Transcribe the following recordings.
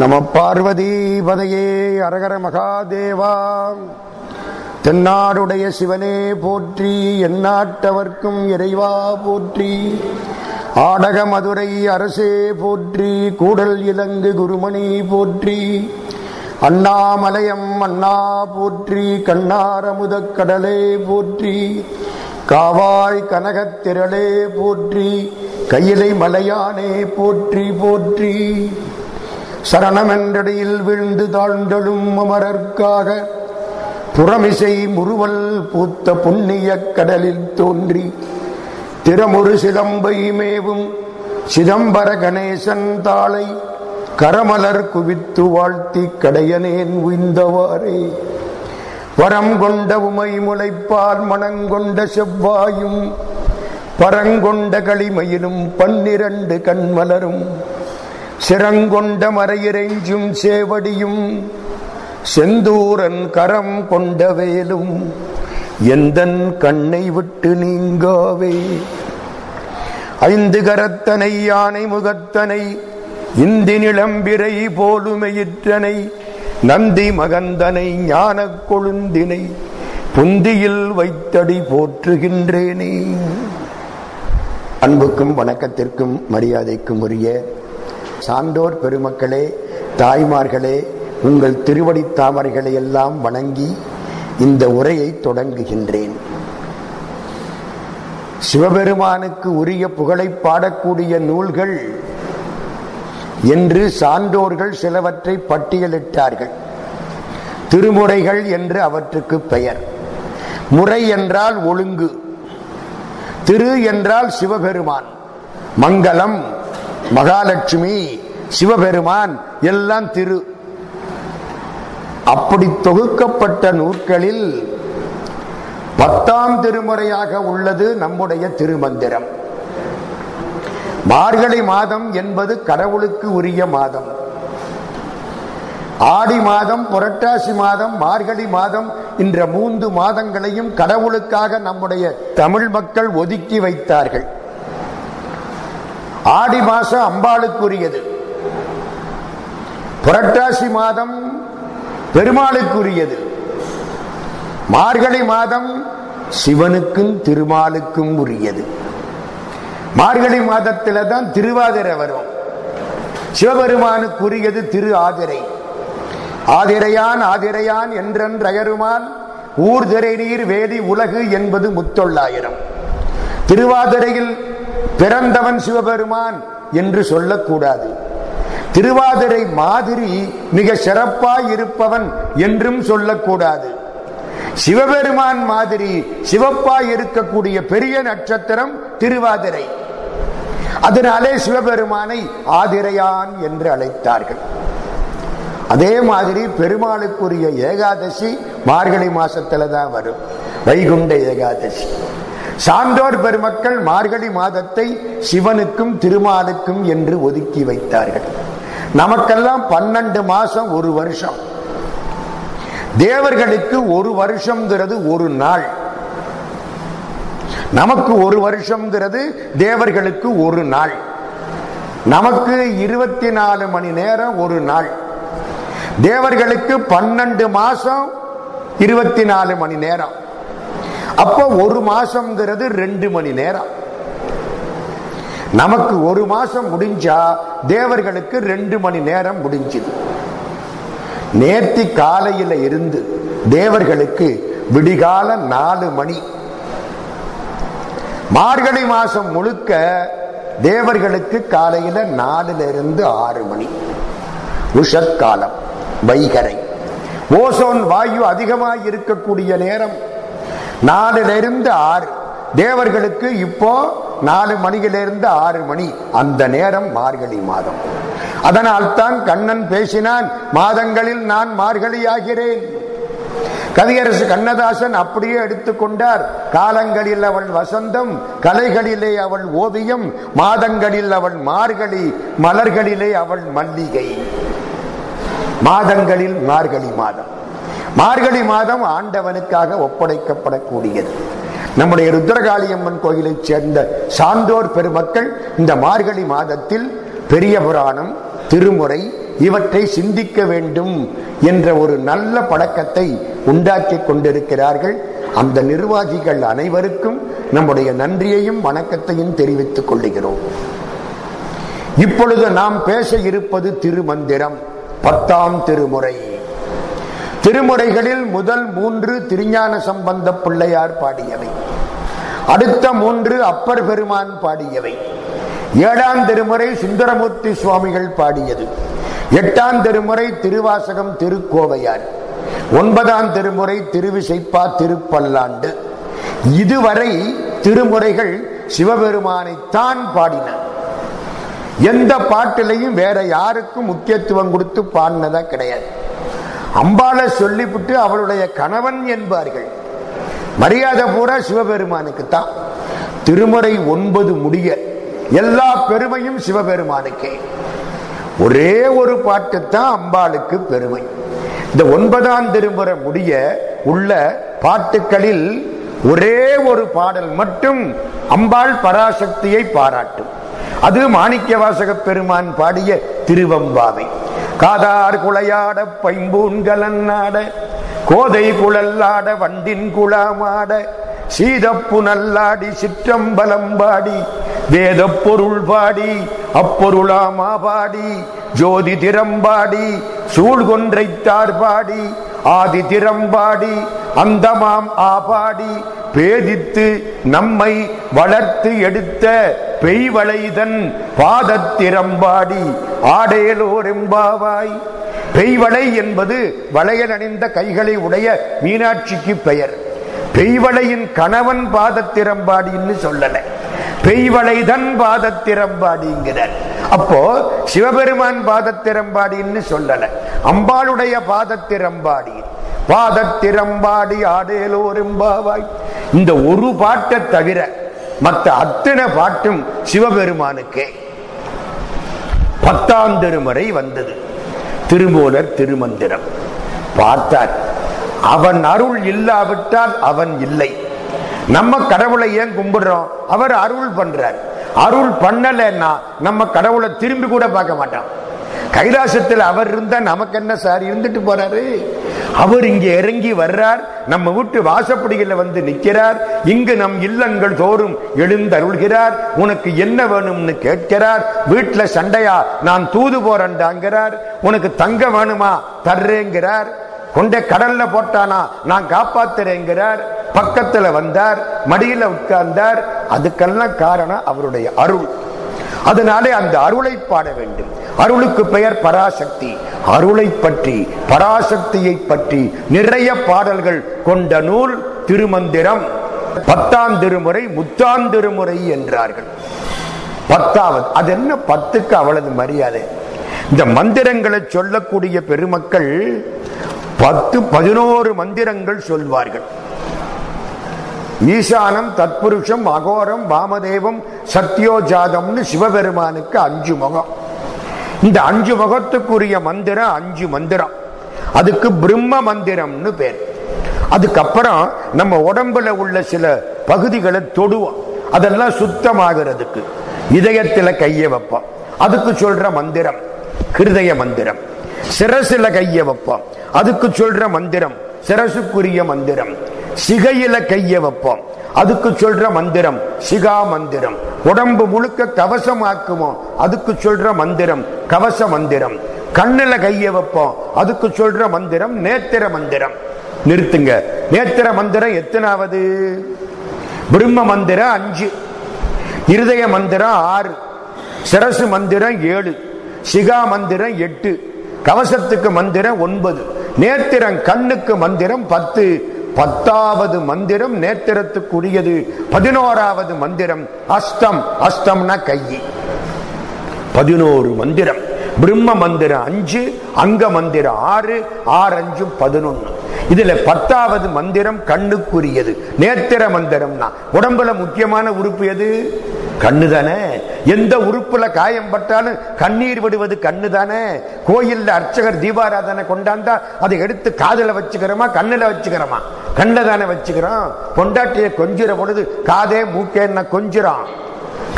நம பார்வதி பதையே அரகர மகாதேவா. தென்னாடுடைய சிவனே போற்றி எந்நாட்டவர்க்கும் இறைவா போற்றி. ஆடக மதுரை அரசே போற்றி கூடல் இலங்கு குருமணி போற்றி. அண்ணாமலயம் அண்ணா போற்றி கண்ணாரமுத கடலே போற்றி. காவாய் கனகத்திரளே போற்றி கையிலை மலையானே போற்றி போற்றி. சரணமென்றடியில் விழுந்து தாழ்ந்தழும் அமரர்க்காக புறமிசை முறுவல் பூத்த புண்ணிய கடலில் தோன்றி திறமுறு சிலம்பை மேவும் சிதம்பர கணேசன் தாளை கரமலர் குவித்து வாழ்த்தி கடையனேன் உய்ந்தவாறே. வரம் கொண்ட உமை முளைப்பால் மணங்கொண்ட செவ்வாயும் பரங்கொண்ட களிமையிலும் பன்னிரண்டு கண்மலரும் சிறங்கொண்ட மறையிறைஞ்சும் சேவடியும் செந்தூரன் கரம் கொண்ட வேலும் எந்தன் கண்ணை விட்டு நீங்காவே? ஐந்து கரத்தனை யானை முகத்தனை இந்தி நிளம்பிரை போலுமையிற்றனை நந்தி மகந்தனை ஞான கொழுந்தினை புந்தியில் வைத்தடி போற்றுகின்றேனே. அன்புக்கும் வணக்கத்திற்கும் மரியாதைக்கும் உரிய சான்றோர் பெருமக்களே தாய்மார்களே உங்கள் திருவடி தாமரைகளை எல்லாம் வணங்கி இந்த உரையை தொடங்குகின்றேன். சிவபெருமானுக்கு உரிய புகழை பாடக்கூடிய நூல்கள் என்று சான்றோர்கள் சிலவற்றை பட்டியலிட்டார்கள். திருமுறைகள் என்று அவற்றுக்கு பெயர். முறை என்றால் ஒழுங்கு. திரு என்றால் சிவபெருமான். மங்களம். மகாலட்சுமி சிவபெருமான் எல்லாம் திரு. அப்படி தொகுக்கப்பட்ட நூற்களில் பத்தாம் திருமுறையாக உள்ளது நம்முடைய திருமந்திரம். மார்கழி மாதம் என்பது கடவுளுக்கு உரிய மாதம். ஆடி மாதம் புரட்டாசி மாதம் மார்கழி மாதம் என்ற மூன்று மாதங்களையும் கடவுளுக்காக நம்முடைய தமிழ் மக்கள் ஒதுக்கி வைத்தார்கள். ஆடி மாசம் அம்பாளுக்குரியது. புரட்டாசி மாதம் பெருமாளுக்குரியது. மார்கழி மாதம் சிவனுக்கும் திருமாலுக்கும் உரியது. மார்கழி மாதத்தில் தான் திருவாதிரை வரும். சிவபெருமானுக்குரியது திரு ஆதிரை. ஆதிரையான் ஆதிரையான் என்றயருமான் ஊர் திரை நீர் வேதி உலகு என்பது முத்தொள்ளாயிரம். திருவாதிரையில் பிறந்தவன் சிவபெருமான் என்று சொல்லக்கூடாது. திருவாதிரை மாதிரி மிக சிறப்பாய் இருப்பவன் என்றும் சொல்லக்கூடாது. சிவபெருமான் மாதிரி சிவப்பாய் இருக்கக்கூடிய பெரிய நட்சத்திரம் திருவாதிரை. அதனாலே சிவபெருமானை ஆதிரையான் என்று அழைத்தார்கள். அதே மாதிரி பெருமாளுக்குரிய ஏகாதசி மார்கழி மாசத்துல தான் வரும். வைகுண்ட ஏகாதசி. சான்றோர் பெருமக்கள் மார்கழி மாதத்தை சிவனுக்கும் திருமாலுக்கும் என்று ஒதுக்கி வைத்தார்கள். நமக்கெல்லாம் பன்னெண்டு மாசம் ஒரு வருஷம். தேவர்களுக்கு ஒரு வருஷம்ங்கிறது ஒரு நாள். நமக்கு ஒரு வருஷம்ங்கிறது தேவர்களுக்கு ஒரு நாள். நமக்கு இருபத்தி நாலு மணி நேரம் ஒரு நாள். தேவர்களுக்கு பன்னெண்டு மாசம் இருபத்தி நாலு மணி நேரம். அப்போ ஒரு மாசம்ங்கிறது ரெண்டு மணி நேரம். நமக்கு ஒரு மாசம் முடிஞ்சா தேவர்களுக்கு ரெண்டு மணி நேரம் முடிஞ்சது. நேர்த்தி காலையில இருந்து தேவர்களுக்கு விடிகால நாலு மணி. மார்கழி மாசம் முழுக்க தேவர்களுக்கு காலையில நாலுல இருந்து ஆறு மணி. உஷற்காலம் வைகரை ஓசோன் வாயு அதிகமாக இருக்கக்கூடிய நேரம். நாலுல இருந்து ஆறு. தேவர்களுக்கு இப்போ நாலு மணியிலிருந்து ஆறு மணி. அந்த நேரம் மார்கழி மாதம். அதனால் தான் கண்ணன் பேசினான் மாதங்களில் நான் மார்கழி ஆகிறேன் கவியரசு கண்ணதாசன் அப்படியே எடுத்துக்கொண்டார் காலங்களில் அவள் வசந்தம் கலைகளிலே அவள் ஓவியம் மாதங்களில் அவள் மார்கழி மலர்களிலே அவள் மல்லிகை. மாதங்களில் மார்கழி மாதம். மார்கழி மாதம் ஆண்டவனுக்காக ஒப்படைக்கப்படக்கூடியது. நம்முடைய ருத்ரகாளியம்மன் கோயிலைச் சேர்ந்த சான்றோர் பெருமக்கள் இந்த மார்கழி மாதத்தில் பெரிய புராணம் திருமுறை இவற்றை சிந்திக்க வேண்டும் என்ற ஒரு நல்ல பழக்கத்தை உண்டாக்கி கொண்டிருக்கிறார்கள். அந்த நிர்வாகிகள் அனைவருக்கும் நம்முடைய நன்றியையும் வணக்கத்தையும் தெரிவித்துக் கொள்கிறோம். இப்பொழுது நாம் பேச இருப்பது திருமந்திரம் பத்தாம் திருமுறை. திருமுறைகளில் முதல் மூன்று திருஞான சம்பந்த பிள்ளையார் பாடியவை. அடுத்த மூன்று அப்பர் பெருமான் பாடியவை. ஏழாம் திருமுறை சுந்தரமூர்த்தி சுவாமிகள் பாடியது. எட்டாம் திருமுறை திருவாசகம் திருக்கோவையார். ஒன்பதாம் திருமுறை திருவிசைப்பா திருப்பல்லாண்டு. இதுவரை திருமுறைகள் சிவபெருமானைத்தான் பாடின. எந்த பாட்டிலையும் வேற யாருக்கும் முக்கியத்துவம் கொடுத்து பாடினதா கிடையாது. அம்பாளை சொல்லிவிட்டு அவளுடைய கணவன் என்பார்கள். மரியாதை பூரா சிவபெருமானுக்கு தான் திருமுறை ஒன்பது முடிய எல்லா பெருமையும் சிவபெருமானுக்கே. ஒரே ஒரு பாட்டு தான் அம்பாளுக்கு பெருமை. இந்த ஒன்பதாம் திருமுறை முடிய உள்ள பாட்டுகளில் ஒரே ஒரு பாடல் மட்டும் அம்பாள் பராசக்தியை பாராட்டும். அது மாணிக்க வாசக பெருமான் பாடிய திருவம்பாவை. காதார் குளையாட பைம்பூன்கலன்னாட கோதை குழல்லாட வண்டின் குழாமாட சீதப்பு நல்லாடி சிற்றம்பலம்பாடி வேத பொருள் பாடி அப்பொருளாமா பாடி ஜோதி திறம்பாடி சூழ்கொன்றைத்தார் பாடி ஆதி திறம்பாடி அந்தமாம் ஆபாடி பேதித்து நம்மை வளர்த்து எடுத்த பெய்வளைதன் பாதத்திறம்பாடி ஆடேலோரெம்பாவாய். பெய்வளை என்பது வளையல் அணிந்த கைகளை உடைய மீனாட்சிக்கு பெயர். பெய்வளையின் கணவன் பாதத்திறம்பாடின்னு சொல்லல. பெய்வளைதன் பாதத்திரம்பாடிங்கிறார். அப்போ சிவபெருமான் பாதத்திறம்பாடின்னு சொல்லல. அம்பாளுடைய பாதத்திறம்பாடி பாதத்திறம்பாடி ஆடேலோரும்பாவாய். இந்த ஒரு பாட்டை தவிர மற்ற அத்தனை பாட்டும் சிவபெருமானுக்கே. பத்தாம் திருமுறை வந்தது. திருமூலர் திருமந்திரம். பார்த்தார் அவன் அருள் இல்லாவிட்டால் அவன் இல்லை. நம்ம கடவுளை ஏன் கும்பிடுறோம்? அவர் அருள் பண்றார். அருள் பண்ணலன்னா நம்ம கடவுளை திரும்பி கூட பார்க்க மாட்டான் கைலாசத்தில் அவர் இருந்தா நமக்கு என்ன சார்? இருந்துட்டு போறாரு. அவர் இங்கே இறங்கி வர்றார். நம்ம வீட்டு வாசப்படியில வந்து நிற்கிறார் இங்கு நம் இல்லங்கள் தோறும் எழுந்தருள்கிறார். உனக்கு என்ன வேணும்னு கேட்கிறார். வீட்டில் சண்டையா நான் தூது போறேன்டாங்கிறார். உனக்கு தங்க வேணுமா? தர்றேங்கிறார். கொண்டே கடல்ல போட்டானா? நான் காப்பாத்துறேங்கிறார். பக்கத்துல வந்தார். மடியில உட்கார்ந்தார். அதுக்கெல்லாம் காரணம் அவருடைய அருள். அதனாலே அந்த அருளை பாட வேண்டும். அருளுக்கு பெயர் பராசக்தி. அருளை பற்றி பராசக்தியை பற்றி நிறைய பாடல்கள் கொண்ட நூல் திருமந்திரம். பத்தாம் திருமுறை முத்தாம் திருமுறை என்றார்கள். பத்தாவது அது என்ன பத்துக்கு அவளது மரியாதை? இந்த மந்திரங்களை சொல்லக்கூடிய பெருமக்கள் பத்து பதினோரு மந்திரங்கள் சொல்வார்கள். ஈசானம் தத்புருஷம் அகோரம் வாமதேவம் சத்யோஜாதம்னு சிவபெருமானுக்கு அஞ்சு முகம். இந்த அஞ்சு முகத்துக்குரிய மந்திரம் அஞ்சு மந்திரம். அதுக்கு பிரம்ம மந்திரம்னு பேர். அதுக்கப்புறம் நம்ம உடம்புல உள்ள சில பகுதிகளை தொடுவோம். அதெல்லாம் சுத்தமாகிறதுக்கு. இதயத்துல கைய வைப்போம். அதுக்கு சொல்ற மந்திரம் ஹிருதய மந்திரம். சிரசுல கைய வைப்போம். அதுக்கு சொல்ற மந்திரம் சிரசுக்குரிய மந்திரம். சிகையில கைய வைப்போம். அதுக்கு சொல்ற மந்திரம் சிகா மந்திரம். உடம்பு முழுக்க கவசமாக்குவோம் அதுக்கு சொல்ற மந்திரம் கவச மந்திரம். கண்ணில் கைய வைப்போம் அதுக்கு சொல்ற மந்திரம் நேத்திர மந்திரம். நிறுத்துங்க. நேத்திர மந்திரம் எத்தனாவது? பிரம்ம மந்திரம் அஞ்சு. இருதய மந்திரம் ஆறு. சிரசு மந்திரம் ஏழு. சிகா மந்திரம் எட்டு. கவசத்துக்கு மந்திரம் ஒன்பது. நேத்திரம் கண்ணுக்கு மந்திரம் பத்து. பத்தாவது மந்திரம் நேத்திரத்துக்குரியது. பதினோராவது மந்திரம் அஸ்தம். அஸ்தம்னா கையி பதினோரு மந்திரம். பிரம்ம மந்திரம் அஞ்சு அங்க மந்திரம் ஆறு ஆறு அஞ்சு பதினொன்னு. இதுல பத்தாவது மந்திரம் கண்ணுக்குரியது. நேத்திர மந்திரம்னா உடம்புல முக்கியமான உறுப்பு எது? கண்ணு தானே எந்த உறுப்புல காயம் பட்டாலும் கண்ணீர் விடுவது கண்ணு தானே கோயில்ல அர்ச்சகர் தீபாராதனை கொண்டாந்தா அதை எடுத்து காதல வச்சுக்கிறோமா கண்ணுல வச்சுக்கிறோமா? கண்ணில் தானே வச்சுக்கிறோம். கொண்டாட்டியை கொஞ்சிற பொழுது காதே மூக்கேன்னு கொஞ்சிறான்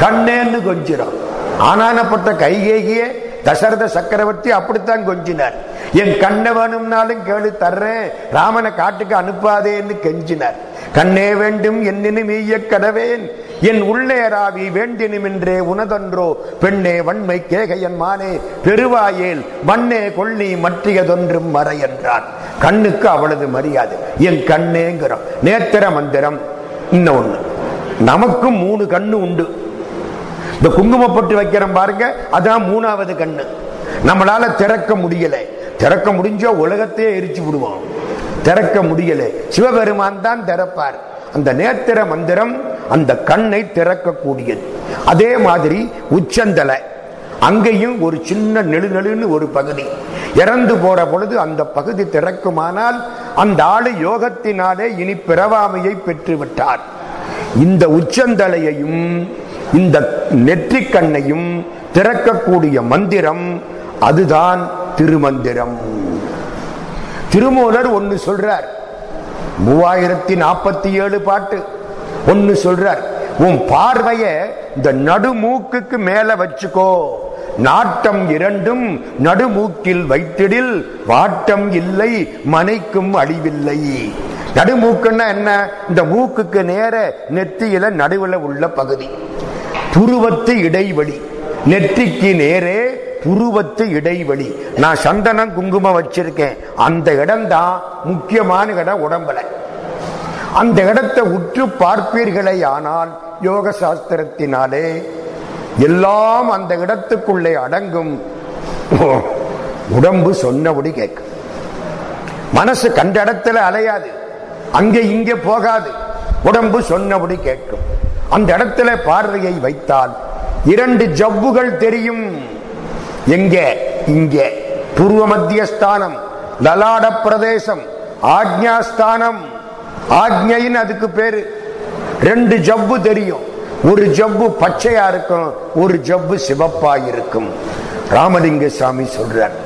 கண்ணேன்னு கொஞ்சிறான் ஆனானப்பட்ட கைகேகியே தசரத சக்கரவர்த்தி அப்படித்தான் கொஞ்சினார். என் கண்ணை வேணும்னாலும் கேளு தர்றேன். ராமனை காட்டுக்கு அனுப்பாதேன்னு கெஞ்சினார். கண்ணே வேண்டும் என்னினும் ஈய கடவேன். என் உள்ளேராவி வேண்டினுமென்றே உனதொன்றோ. பெண்ணே வன்மை கேகையன் மானே. பெருவாயேல் மண்ணே கொள்ளி மற்றியதொன்றும் மறை என்றான் கண்ணுக்கு அவளது மரியாதை. என் கண்ணேங்கிறோம். நேத்திர மந்திரம். இன்னும் ஒண்ணு நமக்கும் மூணு கண்ணு உண்டு. இந்த குங்குமப்பட்டு வைக்கிறோம் பாருங்க அதான் மூணாவது கண்ணு. நம்மளால திறக்க முடியல. திறக்க முடிஞ்சா உலகத்தையே எரிச்சு விடுவோம். திறக்க முடியல. சிவபெருமான் தான் திறப்பார். அந்த நேத்திர மந்திரம் அந்த கண்ணை திறக்கக்கூடியது. அதே மாதிரி உச்சந்தலை. அங்கேயும் ஒரு சின்ன நெழு நெழுன்னு ஒரு பகுதி. இறந்து போற பொழுது அந்த பகுதி திறக்குமானால் அந்த ஆளு யோகத்தினாலே இனி பிறவாமையை பெற்றுவிட்டார். இந்த உச்சந்தலையையும் இந்த நெற்றிக் கண்ணையும் திறக்கக்கூடிய மந்திரம் அதுதான் திருமந்திரம். திருமூலர் ஒன்னு சொல்றார். மூவாயிரத்தி நாற்பத்தி ஏழு பாட்டு ஒன்னு சொல்றார். உன் பார்வைய இந்த நடுமூக்குக்கு மேல வச்சுக்கோ. நாட்டம் இரண்டும் நடுமூக்கில் வைத்திடில் வாட்டம் இல்லை மனைக்கும் அழிவில்லை. நடுமூக்குன்னா என்ன? இந்த மூக்குக்கு நேர நெத்தியில நடுவில் உள்ள பகுதி. புருவத்து இடைவெளி. நெற்றிக்கு நேரே புருவத்து இடைவெளி. நான் சந்தனம் குங்குமம் வச்சிருக்கேன். அந்த இடம் தான் முக்கியமான இடம் உடம்புல. அந்த இடத்தை உற்று பார்ப்பீர்களே ஆனால் யோக சாஸ்திரத்தினாலே எல்லாம் அந்த இடத்துக்குள்ளே அடங்கும். உடம்பு சொன்னபடி கேட்கும். மனசு கண்ட இடத்துல அலையாது. அங்கே இங்கே போகாது. உடம்பு சொன்னபடி கேட்கும். அந்த இடத்துல பார்வையை வைத்தால் இரண்டு ஜவ்வுகள் தெரியும். எங்கே? இங்கே. பூர்வ மத்தியஸ்தானம் லலாட பிரதேசம் ஆக்ஞாஸ்தானம் ஆக்ஞைன்னு அதுக்கு பேரு. ரெண்டு ஜவ்வு தெரியும். ஒரு ஜவ்வு பச்சையா இருக்கும் ஒரு ஜவ்வு சிவப்பா இருக்கும். ராமலிங்க சாமி சொல்றார்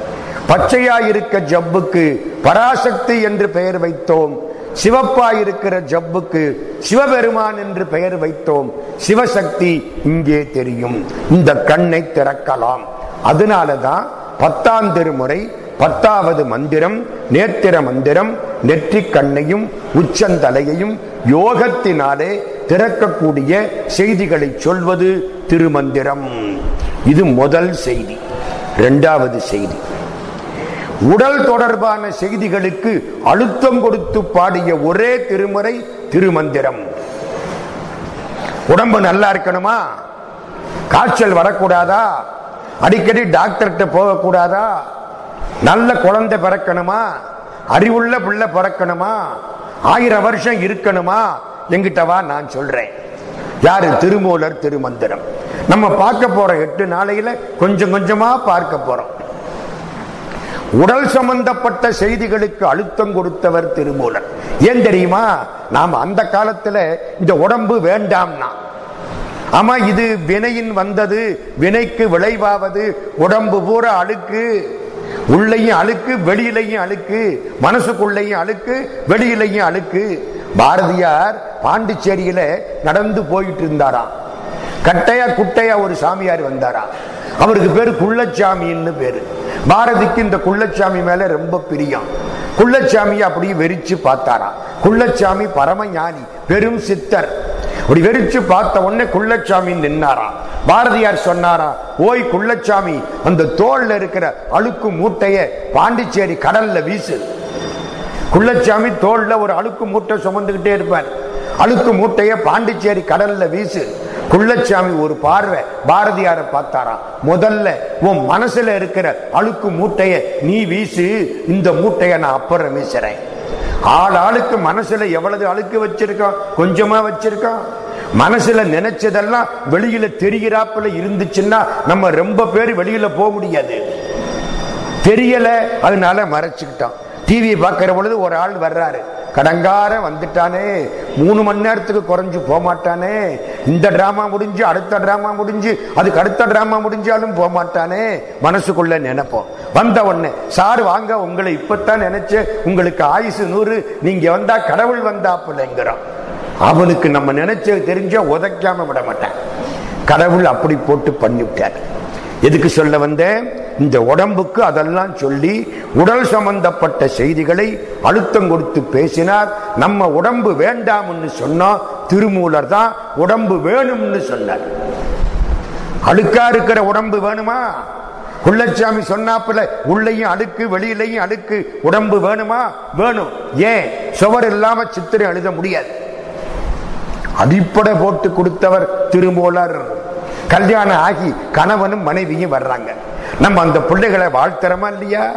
பச்சையா இருக்க ஜவ்வுக்கு பராசக்தி என்று பெயர் வைத்தோம். சிவப்பா இருக்கிற ஜவ்வுக்கு சிவபெருமான் என்று பெயர் வைத்தோம். சிவசக்தி இங்கே தெரியும். இந்த கண்ணை திறக்கலாம். அதனாலதான் பத்தாம் திருமுறை பத்தாவது மந்திரம் நேத்திர மந்திரம் நெற்றி கண்ணையும் உச்சந்தலையையும் யோகத்தினாலே திறக்கக்கூடிய செய்திகளை சொல்வது திருமந்திரம். இது முதல் செய்தி. இரண்டாவது செய்தி. உடல் தொடர்பான செய்திகளுக்கு அழுத்தம் கொடுத்து பாடிய ஒரே திருமுறை திருமந்திரம். உடம்பு நல்லா இருக்கணுமா? காய்ச்சல் வரக்கூடாதா? அடிக்கடி டாக்டர்கிட்ட போகக்கூடாதா? நல்ல குழந்தை பிறக்கணுமா? அறிவுள்ள பிள்ளை பிறக்கணுமா? ஆயிரம் வருஷம் இருக்கணுமா? எங்கிட்டவா நான் சொல்றேன். யாரு? திருமூலர் திருமந்திரம். நம்ம பார்க்க போற எட்டு நாளையில கொஞ்சம் கொஞ்சமா பார்க்க போறோம். உடல் சம்பந்தப்பட்ட செய்திகளுக்கு அழுத்தம் கொடுத்தவர் திருமூலர். ஏன் தெரியுமா? நாம் அந்த காலத்துல இந்த உடம்பு வேண்டாம்னா. ஆமா இது வினையின் வந்தது வினைக்கு விளைவாவது உடம்பு பூரா அழுக்கு. உள்ளையும் அழுக்கு வெளியிலையும் அழுக்கு மனசுக்குள்ளையும் அழுக்கு வெளியிலையும் அழுக்கு. பாரதியார் பாண்டிச்சேரியில நடந்து போயிட்டு இருந்தாராம். கட்டையா குட்டையா ஒரு சாமியார் வந்தாராம். அவருக்கு பேரு குள்ளச்சாமின்னு பேரு. பாரதிக்கு இந்த குள்ளச்சாமி மேல ரொம்ப பிரியம். குள்ளச்சாமியை அப்படியே வெறிச்சு பார்த்தாராம். குள்ளச்சாமி பரம ஞானி பெரும் சித்தர். அப்படி வெறிச்சு பார்த்த உடனே குள்ளச்சாமி நின்னாராம். பாரதியார் சொன்னாரா ஓய் குள்ளச்சாமி அந்த தோல்ல இருக்கிற அழுக்கு மூட்டைய பாண்டிச்சேரி கடல்ல வீசு. குள்ளச்சாமி தோல்ல ஒரு அழுக்கு மூட்டை சுமந்துகிட்டே இருப்பார். அழுக்கு மூட்டைய பாண்டிச்சேரி கடல்ல வீசு. குள்ளச்சாமி ஒரு பார்வை பாரதியார பார்த்தாராம். முதல்ல உன் மனசுல இருக்கிற அழுக்கு மூட்டைய நீ வீசு இந்த மூட்டைய நான் அப்புறம் வீசுறேன். ஆள் ஆளுக்கு மனசுல எவ்வளவு அழுக்கு வச்சிருக்கோம் கொஞ்சமா வச்சிருக்கோம் மனசுல நினைச்சதெல்லாம் வெளியில தெரிகிறாப்புல இருந்துச்சுன்னா நம்ம ரொம்ப பேர் வெளியில போக முடியாது. தெரியல அதனால மறைச்சுக்கிட்டோம் டிவியை பார்க்கிற பொழுது ஒரு ஆள் வர்றாரு. கடங்கார வந்துட்டானே. மூணு மணி நேரத்துக்கு குறைஞ்சு போக மாட்டானே இந்த டிராமா முடிஞ்சு அடுத்த டிராமா முடிஞ்சு அதுக்கு அடுத்த டிராமா முடிஞ்சாலும் போகமாட்டானே மனசுக்குள்ள நினைப்போம். வந்த உடனே சார் வாங்க உங்களை இப்பத்தான் நினைச்சு உங்களுக்கு ஆயுசு நூறு நீங்க வந்தா கடவுள் வந்தாப்புலங்கிறோம் அவனுக்கு நம்ம நினைச்சது தெரிஞ்ச உதைக்காம விட மாட்டேன். கடவுள் அப்படி போட்டு பண்ணிவிட்டார். எதுக்கு சொல்ல வந்தேன்? இந்த உடம்புக்கு அதெல்லாம் சொல்லி உடல் சம்பந்தப்பட்ட செய்திகளை அழுத்தம் கொடுத்து பேசினார். நம்ம உடம்பு வேண்டாம்னு சொன்னா திருமூலர் தான் உடம்பு வேணும்னு சொன்னார். அழுக்கா இருக்கிற உடம்பு வேணுமா? குள்ளச்சாமி சொன்னாப்புல உள்ளையும் அழுக்கு வெளியிலையும் அழுக்கு உடம்பு வேணுமா? வேணும். ஏன்? சுவர் இல்லாம சித்திரை எழுத முடியாது. அடிப்படை போட்டு கொடுத்தவர் திருமூலர். கல்யாணம் ஆகி கணவனும் மனைவியும் வர்றாங்க. நம்ம அந்த பிள்ளைகளை வாழ்த்துறோமா இல்லையா?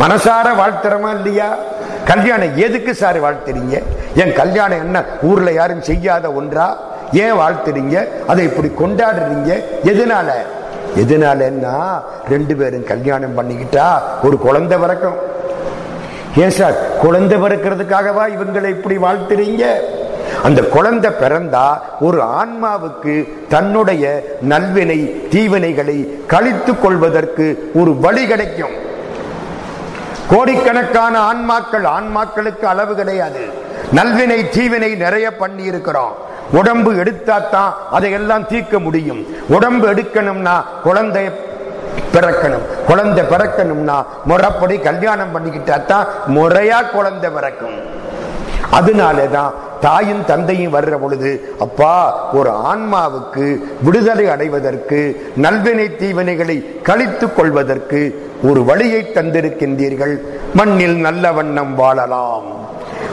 மனசார வாழ்த்துறோமா இல்லையா? கல்யாணம் எதுக்கு சார் வாழ்த்துறீங்க? என் கல்யாணம் என்ன ஊர்ல யாரும் செய்யாத ஒன்றா? ஏன் வாழ்த்துறீங்க? அதை இப்படி கொண்டாடுறீங்க? எதனால? எதனாலன்னா ரெண்டு பேரும் கல்யாணம் பண்ணிக்கிட்டா ஒரு குழந்தை பிறக்கும். ஏன் சார்? குழந்தை பிறக்கிறதுக்காகவா இவங்களை இப்படி வாழ்த்துறீங்க? அந்த குழந்தை பிறந்தா ஒரு ஆன்மாவுக்கு தன்னுடைய நல்வினை தீவினைகளை கழித்துக் கொள்வதற்கு ஒரு வழி கிடைக்கும். கோடிக்கணக்கான ஆன்மாக்கள் ஆன்மாக்களுக்கு அளவு கிடையாது. நல்வினை தீவினை நிறைய பண்ணி இருக்கிறோம் உடம்பு எடுத்தாத்தான் அதையெல்லாம் தீர்க்க முடியும். உடம்பு எடுக்கணும்னா குழந்தை பிறக்கணும். குழந்தை பிறக்கணும்னா முறைப்படி கல்யாணம் பண்ணிக்கிட்டா தான் முறையா குழந்தை பிறக்கும். அதனாலதான் தாயும் தந்தையும் வர்ற பொழுது அப்பா ஒரு ஆன்மாவுக்கு விடுதலை அடைவதற்கு நல்வினை தீவினைகளை கழித்துக் கொள்வதற்கு ஒரு வழியை தந்திருக்கின்றீர்கள். மண்ணில் நல்ல வண்ணம் வாழலாம்.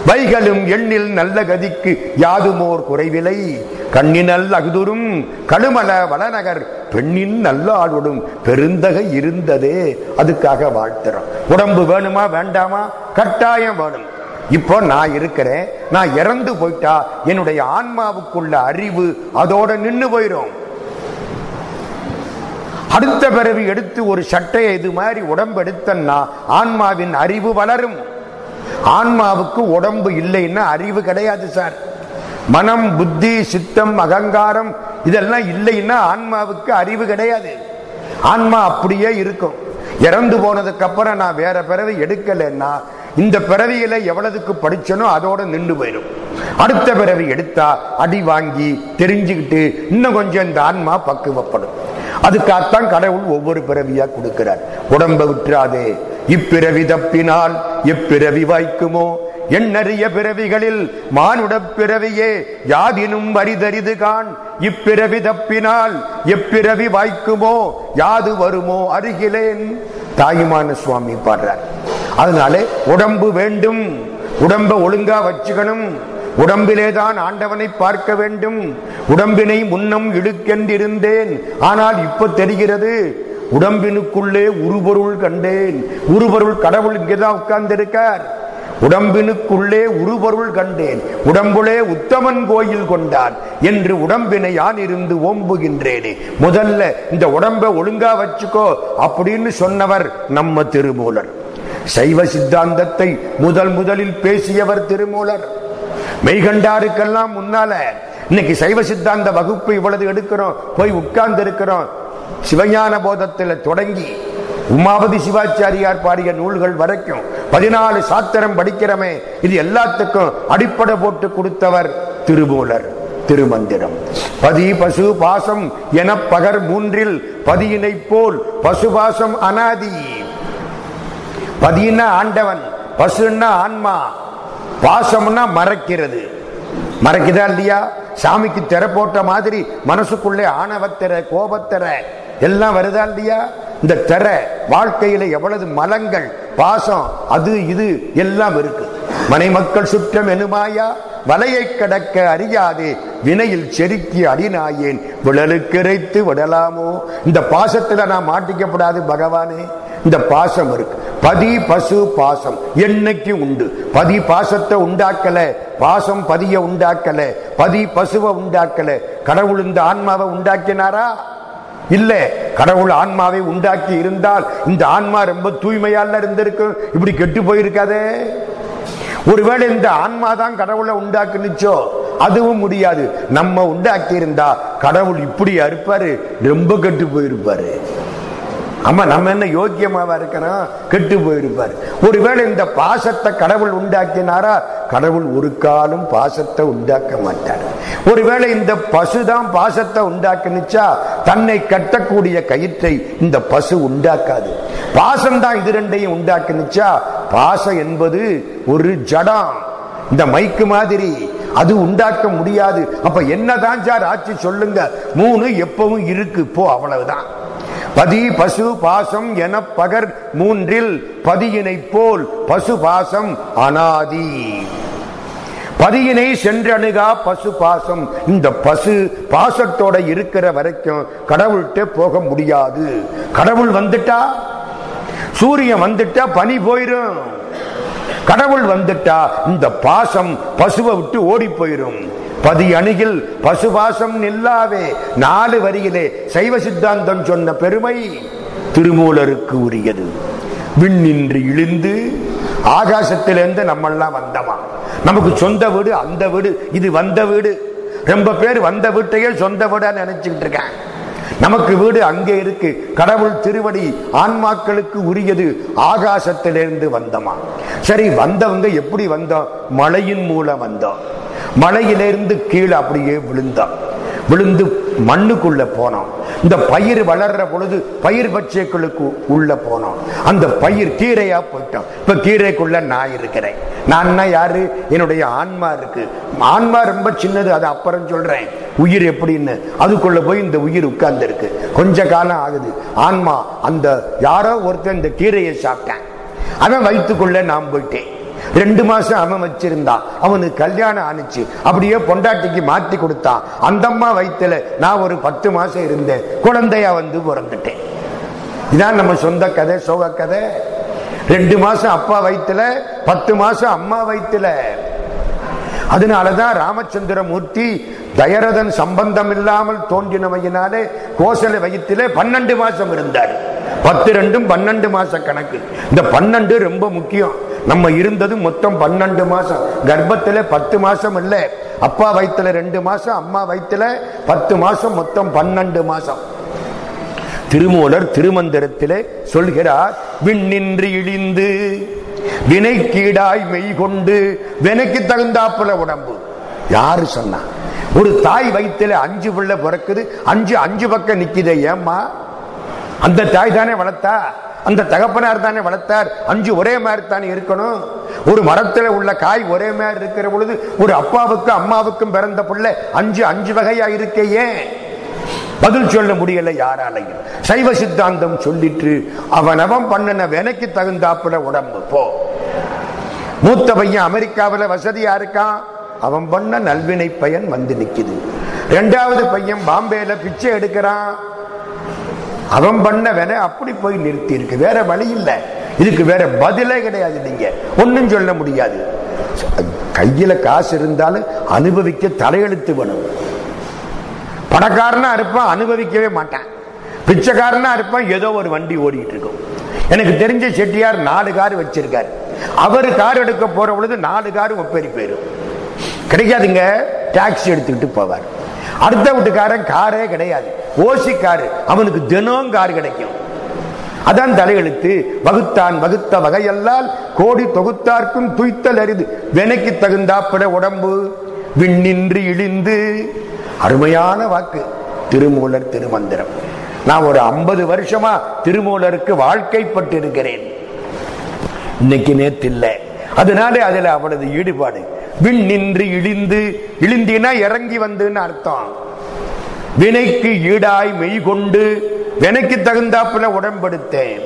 வைகளும் எண்ணில் நல்ல கதிக்கு யாதுமோர் குறைவிலை. கண்ணினல் அகுதுரும் கழுமல வளநகர் பெண்ணின் நல்ல ஆளுடும் பெருந்தகை இருந்ததே. அதுக்காக வாழ்த்துறோம். உடம்பு வேணுமா வேண்டாமா? கட்டாயம் வேணும். இப்போ நான் இருக்கிறேன் நான் இறந்து போயிட்டா என்னுடைய ஆன்மாவுக்குள்ள அறிவு அதோட நின்னு போயிரும். அடுத்த பிறவி எடுத்து ஒரு சட்டையை இது மாதிரி உடம்பு எடுத்தன்னா ஆன்மாவின் அறிவு வளரும். ஆன்மாவுக்கு உடம்பு இல்லைன்னா அறிவு கிடையாது சார். மனம் புத்தி சித்தம் அகங்காரம் இதெல்லாம் இல்லைன்னா ஆன்மாவுக்கு அறிவு கிடையாது. ஆன்மா அப்படியே இருக்கும். இறந்து போனதுக்கு அப்புறம் நான் வேற பிறவி எடுக்கலைன்னா இந்த பிறவியில எவ்வளவுக்கு படிச்சனோ அதோட நின்று போயிடும் அடுத்த பிறவி எடுத்தா அடி வாங்கி தெரிஞ்சுக்கிட்டு இன்னும் கொஞ்சம் இந்த ஆன்மா பக்குவப்படும். அதுக்காகத்தான் கடவுள் ஒவ்வொரு பிறவியா கொடுக்கிறார். உடம்ப விட்டுறாதே. இப்பிறவி தப்பினால் எப்பிறவி வாய்க்குமோ? எண்ணறிய பிறவிகளில் மானுட பிறவியே. யாதினும் வரிதரிது கான் இப்பிறவி தப்பினால் எப்பிறவி வாய்க்குமோ? யாது வருமோ? அருகிலேன். தாயுமான சுவாமி பாடுறார். அதனாலே உடம்பு வேண்டும். உடம்ப ஒழுங்கா வச்சுக்கணும். உடம்பிலேதான் ஆண்டவனை பார்க்க வேண்டும். உடம்பினை முன்னம் இழுக்கென்றிருந்தேன். ஆனால் இப்ப தெரிகிறது உடம்பினுக்குள்ளே உருபொருள் கண்டேன். உருபொருள் கடவுள் இங்கேதான் உட்கார்ந்திருக்கார். உடம்பினுக்குள்ளே உருபொருள் கண்டேன். உடம்புலே உத்தமன் கோயில் கொண்டான் என்று உடம்பினை யான் இருந்து ஓம்புகின்றேனே. முதல்ல இந்த உடம்ப ஒழுங்கா வச்சுக்கோ அப்படின்னு சொன்னவர் நம்ம திருமூலன். சைவ சித்தாந்தத்தை முதல் முதலில் பேசியவர் திருமூலர். மெய்கண்டாருக்கெல்லாம் முன்னால இன்னைக்கு சைவ சித்தாந்த வகுப்பு இவ்வளவு எடுக்கிறோம் போய் உட்கார்ந்து இருக்கிறோம் சிவஞான போதத்தில் தொடங்கி உமாபதி சிவாச்சாரியார் பாடிய நூல்கள் வரைக்கும் பதினாலு சாத்திரம் படிக்கிறமே இது எல்லாத்துக்கும் அடிப்படை போட்டு கொடுத்தவர் திருமூலர் திருமந்திரம். பதி பசு பாசம் என பகர் மூன்றில் பதியினை போல் பசுபாசம் அனாதி. பதினா ஆண்டவன் பசுன்னா ஆன்மா. பாசம்னா மறைக்கிறது. மறைக்குதா இல்லையா? சாமிக்கு திற போட்ட மாதிரி மனசுக்குள்ளே ஆணவத்திற கோபத்திற எல்லாம் வருதா இல்லையா? இந்த திற வாழ்க்கையில எவ்வளவு மலங்கள் பாசம் அது இது எல்லாம் இருக்கு. மனை மக்கள் சுற்றம் எனுமாயா வலையை கடக்க அறியாதே வினையில் செருக்கி அடிநாயேன் விழலுக்கு இறைத்து விடலாமோ? இந்த பாசத்துல நான் மாட்டிக்கப்படாது பகவானே. இந்த பாசம் இருக்கு. பதி பசு பாசம் என்னைக்கு உண்டு? பதி பாசத்தை உண்டாக்கல. பாசம் பதிய உண்டாக்கல. பதி பசுவை உண்டாக்கல. கடவுள் இந்த ஆன்மாவை உண்டாக்கினாரா? இல்ல. கடவுள் ஆன்மாவை உண்டாக்கி இருந்தால் இந்த ஆன்மா ரொம்ப தூய்மையால இருந்திருக்கும் இப்படி கெட்டு போயிருக்காதே. ஒருவேளை இந்த ஆன்மா தான் கடவுளை உண்டாக்குனுச்சோ? அதுவும் முடியாது. நம்ம உண்டாக்கி இருந்தா கடவுள் இப்படி அறுப்பாரு ரொம்ப கெட்டு போயிருப்பாரு. ஆமா நம்ம என்ன யோக்கியமாவா இருக்கிறோம்? கெட்டு போயிருப்பார். ஒருவேளை இந்த பாசத்தை கடவுள் உண்டாக்கினாரா? கடவுள் ஒரு காலம் பாசத்தை உண்டாக்க மாட்டார். ஒருவேளை இந்த பசுதான் பாசத்தை உண்டாக்குனுச்சா? தன்னை கட்டக்கூடிய கயிற்றை இந்த பசு உண்டாக்காது. பாசம்தான் இது ரெண்டையும் உண்டாக்குனுச்சா? பாசம் என்பது ஒரு ஜடம். இந்த மைக்கு மாதிரி. அது உண்டாக்க முடியாது. அப்ப என்னதான் சார் ஆட்சி சொல்லுங்க? மூணு எப்பவும் இருக்கு. போ அவ்வளவுதான். பதி பசு பாசம் என பகர் மூன்றில் பதியினை போல் பசு பாசம் அனாதி. பதியினை சென்றணுகா பசு பாசம். இந்த பசு பாசத்தோட இருக்கிற வரைக்கும் கடவுள்கிட்ட போக முடியாது. கடவுள் வந்துட்டா? சூரியன் வந்துட்டா பனி போயிரும். கடவுள் வந்துட்டா இந்த பாசம் பசுவை விட்டு ஓடி போயிரும். பதி அணுகில் பசுபாசம் நில்லாவே நாலு வரியிலே சைவ சித்தாந்தம் சொன்ன பெருமை திருமூலருக்கு உரியது. விண்ணின்று இழிந்து ஆகாசத்திலிருந்து நம்மெல்லாம் வந்தமா நமக்கு சொந்த வீடு அந்த வீடு இது வந்த வீடு. ரொம்ப பேர் வந்த வீட்டையே சொந்த வீடா நினைச்சுக்கிட்டு இருக்கேன். நமக்கு வீடு அங்கே இருக்கு. கடவுள் திருவடி ஆன்மாக்களுக்கு உரியது. ஆகாசத்திலிருந்து வந்தமா? சரி வந்தவங்க எப்படி வந்தோம் மழையின் மூலம் வந்தோம் மலையிலிருந்து கீழே அப்படியே விழுந்தான். விழுந்து மண்ணுக்குள்ள போனோம் இந்த பயிர் வளர்ற பொழுது பயிர் பச்சைகளுக்கு உள்ள போனோம் அந்த பயிர் கீரையா போயிட்டோம் இப்ப கீரைக்குள்ள நான் இருக்கிறேன். நான் யாரு? என்னுடைய ஆன்மா இருக்கு. ஆன்மா ரொம்ப சின்னது அது அப்புறம் சொல்றேன். உயிர் எப்படின்னு? அதுக்குள்ள போய் இந்த உயிர் உட்கார்ந்து இருக்கு கொஞ்ச காலம் ஆகுது. ஆன்மா அந்த யாரோ ஒருத்தன் இந்த கீரையை சாப்பிட்டேன். அவன் வயிற்றுக்குள்ள நான் போயிட்டேன். ரெண்டு மாசம் அவன் வச்சிருந்தான் அவனுக்கு கல்யாணம் ஆனிச்சு அப்படியே பொண்டாட்டிக்கு மாத்தி கொடுத்தான் அந்த அம்மா வயிற்றுல நான் ஒரு பத்து மாசம் இருந்தேன். குழந்தையா வந்து பிறந்துட்டேன். இதான் நம்ம சொந்த கதை சோக கதை. ரெண்டு மாசம் அப்பா வயிற்றுல பத்து மாசம் அம்மா வயிற்றுல அதனாலதான் ராமச்சந்திரமூர்த்தி தயரதன் சம்பந்தம் இல்லாமல் தோன்றினவையினாலே கோசல வயிற்றிலே பன்னெண்டு மாசம் இருந்தார். பத்து ரெண்டும் பன்னெண்டு மாச கணக்கு. இந்த பன்னெண்டு ரொம்ப முக்கியம். நம்ம இருந்தது மொத்தம் பன்னெண்டு மாசம். கர்ப்பத்துல பத்து மாசம் இல்ல. அப்பா வயிற்றுல ரெண்டு மாசம் அம்மா வயிற்றுல பத்து மாசம் மொத்தம் பன்னெண்டு மாசம். திருமூலர் திருமந்திரத்திலே சொல்கிறார் விண்ணின்றி இழிந்து வினைக்கீடாய் மெய் கொண்டு வினைக்கு தகுந்தாப்புல உடம்பு. யாரு சொன்னா? ஒரு தாய் வயிற்றுல அஞ்சு பிள்ளை பிறக்குது அஞ்சு அஞ்சு பக்கம் நிக்குதே ஏம்மா? அந்த தாய் தானே வளர்த்தா? அந்த தகப்பனார் தானே வளர்த்தார். அஞ்சு ஒரே மாதிரி தானே இருக்கணும். ஒரு மரத்துல உள்ள காய் ஒரே மாதிரி இருக்கிற பொழுது ஒரு அப்பாவுக்கும் அம்மாவுக்கும் பிறந்த பிள்ளை அஞ்சு அஞ்சு வகையா இருக்கே ஏன் பதில் சொல்ல முடியல யாராலையும். சைவ சித்தாந்தம் சொல்லிட்டு அவனவன் பண்ணன வேலைக்கு தகுந்தாப்புல உடம்பு போ. மூத்த பையன் அமெரிக்காவில் வசதியா இருக்கான். அவன் பண்ண நல்வினை பயன் வந்து நிக்குது. ரெண்டாவது பையன் பாம்பேல பிச்சை எடுக்கிறான். அவன் பண்ண வேற அப்படி போய் நிறுத்தி இருக்கு வேற வழி இல்லை. இதுக்கு வேற பதிலே கிடையாது நீங்க. ஒன்னும் சொல்ல முடியாது. கையில காசு இருந்தாலும் அனுபவிக்க தலையெழுத்து வேணும். பணக்காரனா இருப்பான் அனுபவிக்கவே மாட்டான். பிச்சைக்காரனா இருப்பான் ஏதோ ஒரு வண்டி ஓடிட்டு இருக்கும். எனக்கு தெரிஞ்ச செட்டியார் நாலு கார் வச்சிருக்காரு. அவரு கார் எடுக்க போற பொழுது நாலு கார் ஒப்பேறி போயிரும் கிடைக்காதுங்க. டாக்ஸி எடுத்துக்கிட்டு போவார். அடுத்த வீட்டுக்காரன் காரே கிடையாது. ஓசி காரு அவனுக்கு தினம் கார் கிடைக்கும். அதான் தலையெழுத்து. வகுத்தான் வகுத்த வகையல்லால் கோடி தொகுத்தார்க்கும் துய்த்தல் அரிது. வினைக்கு தகுந்தாப்பட உடம்பு. விண்ணின்று இழிந்து. அருமையான வாக்கு. திருமூலர் திருமந்திரம். நான் ஒரு ஐம்பது வருஷமா திருமூலருக்கு வாழ்க்கைப்பட்டு இருக்கிறேன் இன்னைக்கு நேத்து இல்ல அதனால அதுல அவளது ஈடுபாடு. விண் நின்று இழிந்து இழிந்தினா இறங்கி வந்துன்னு அர்த்தம். வினைக்கு ஈடாய் மெய் கொண்டு வினைக்கு தகுந்தாப்புல உடன்படுத்தேன்.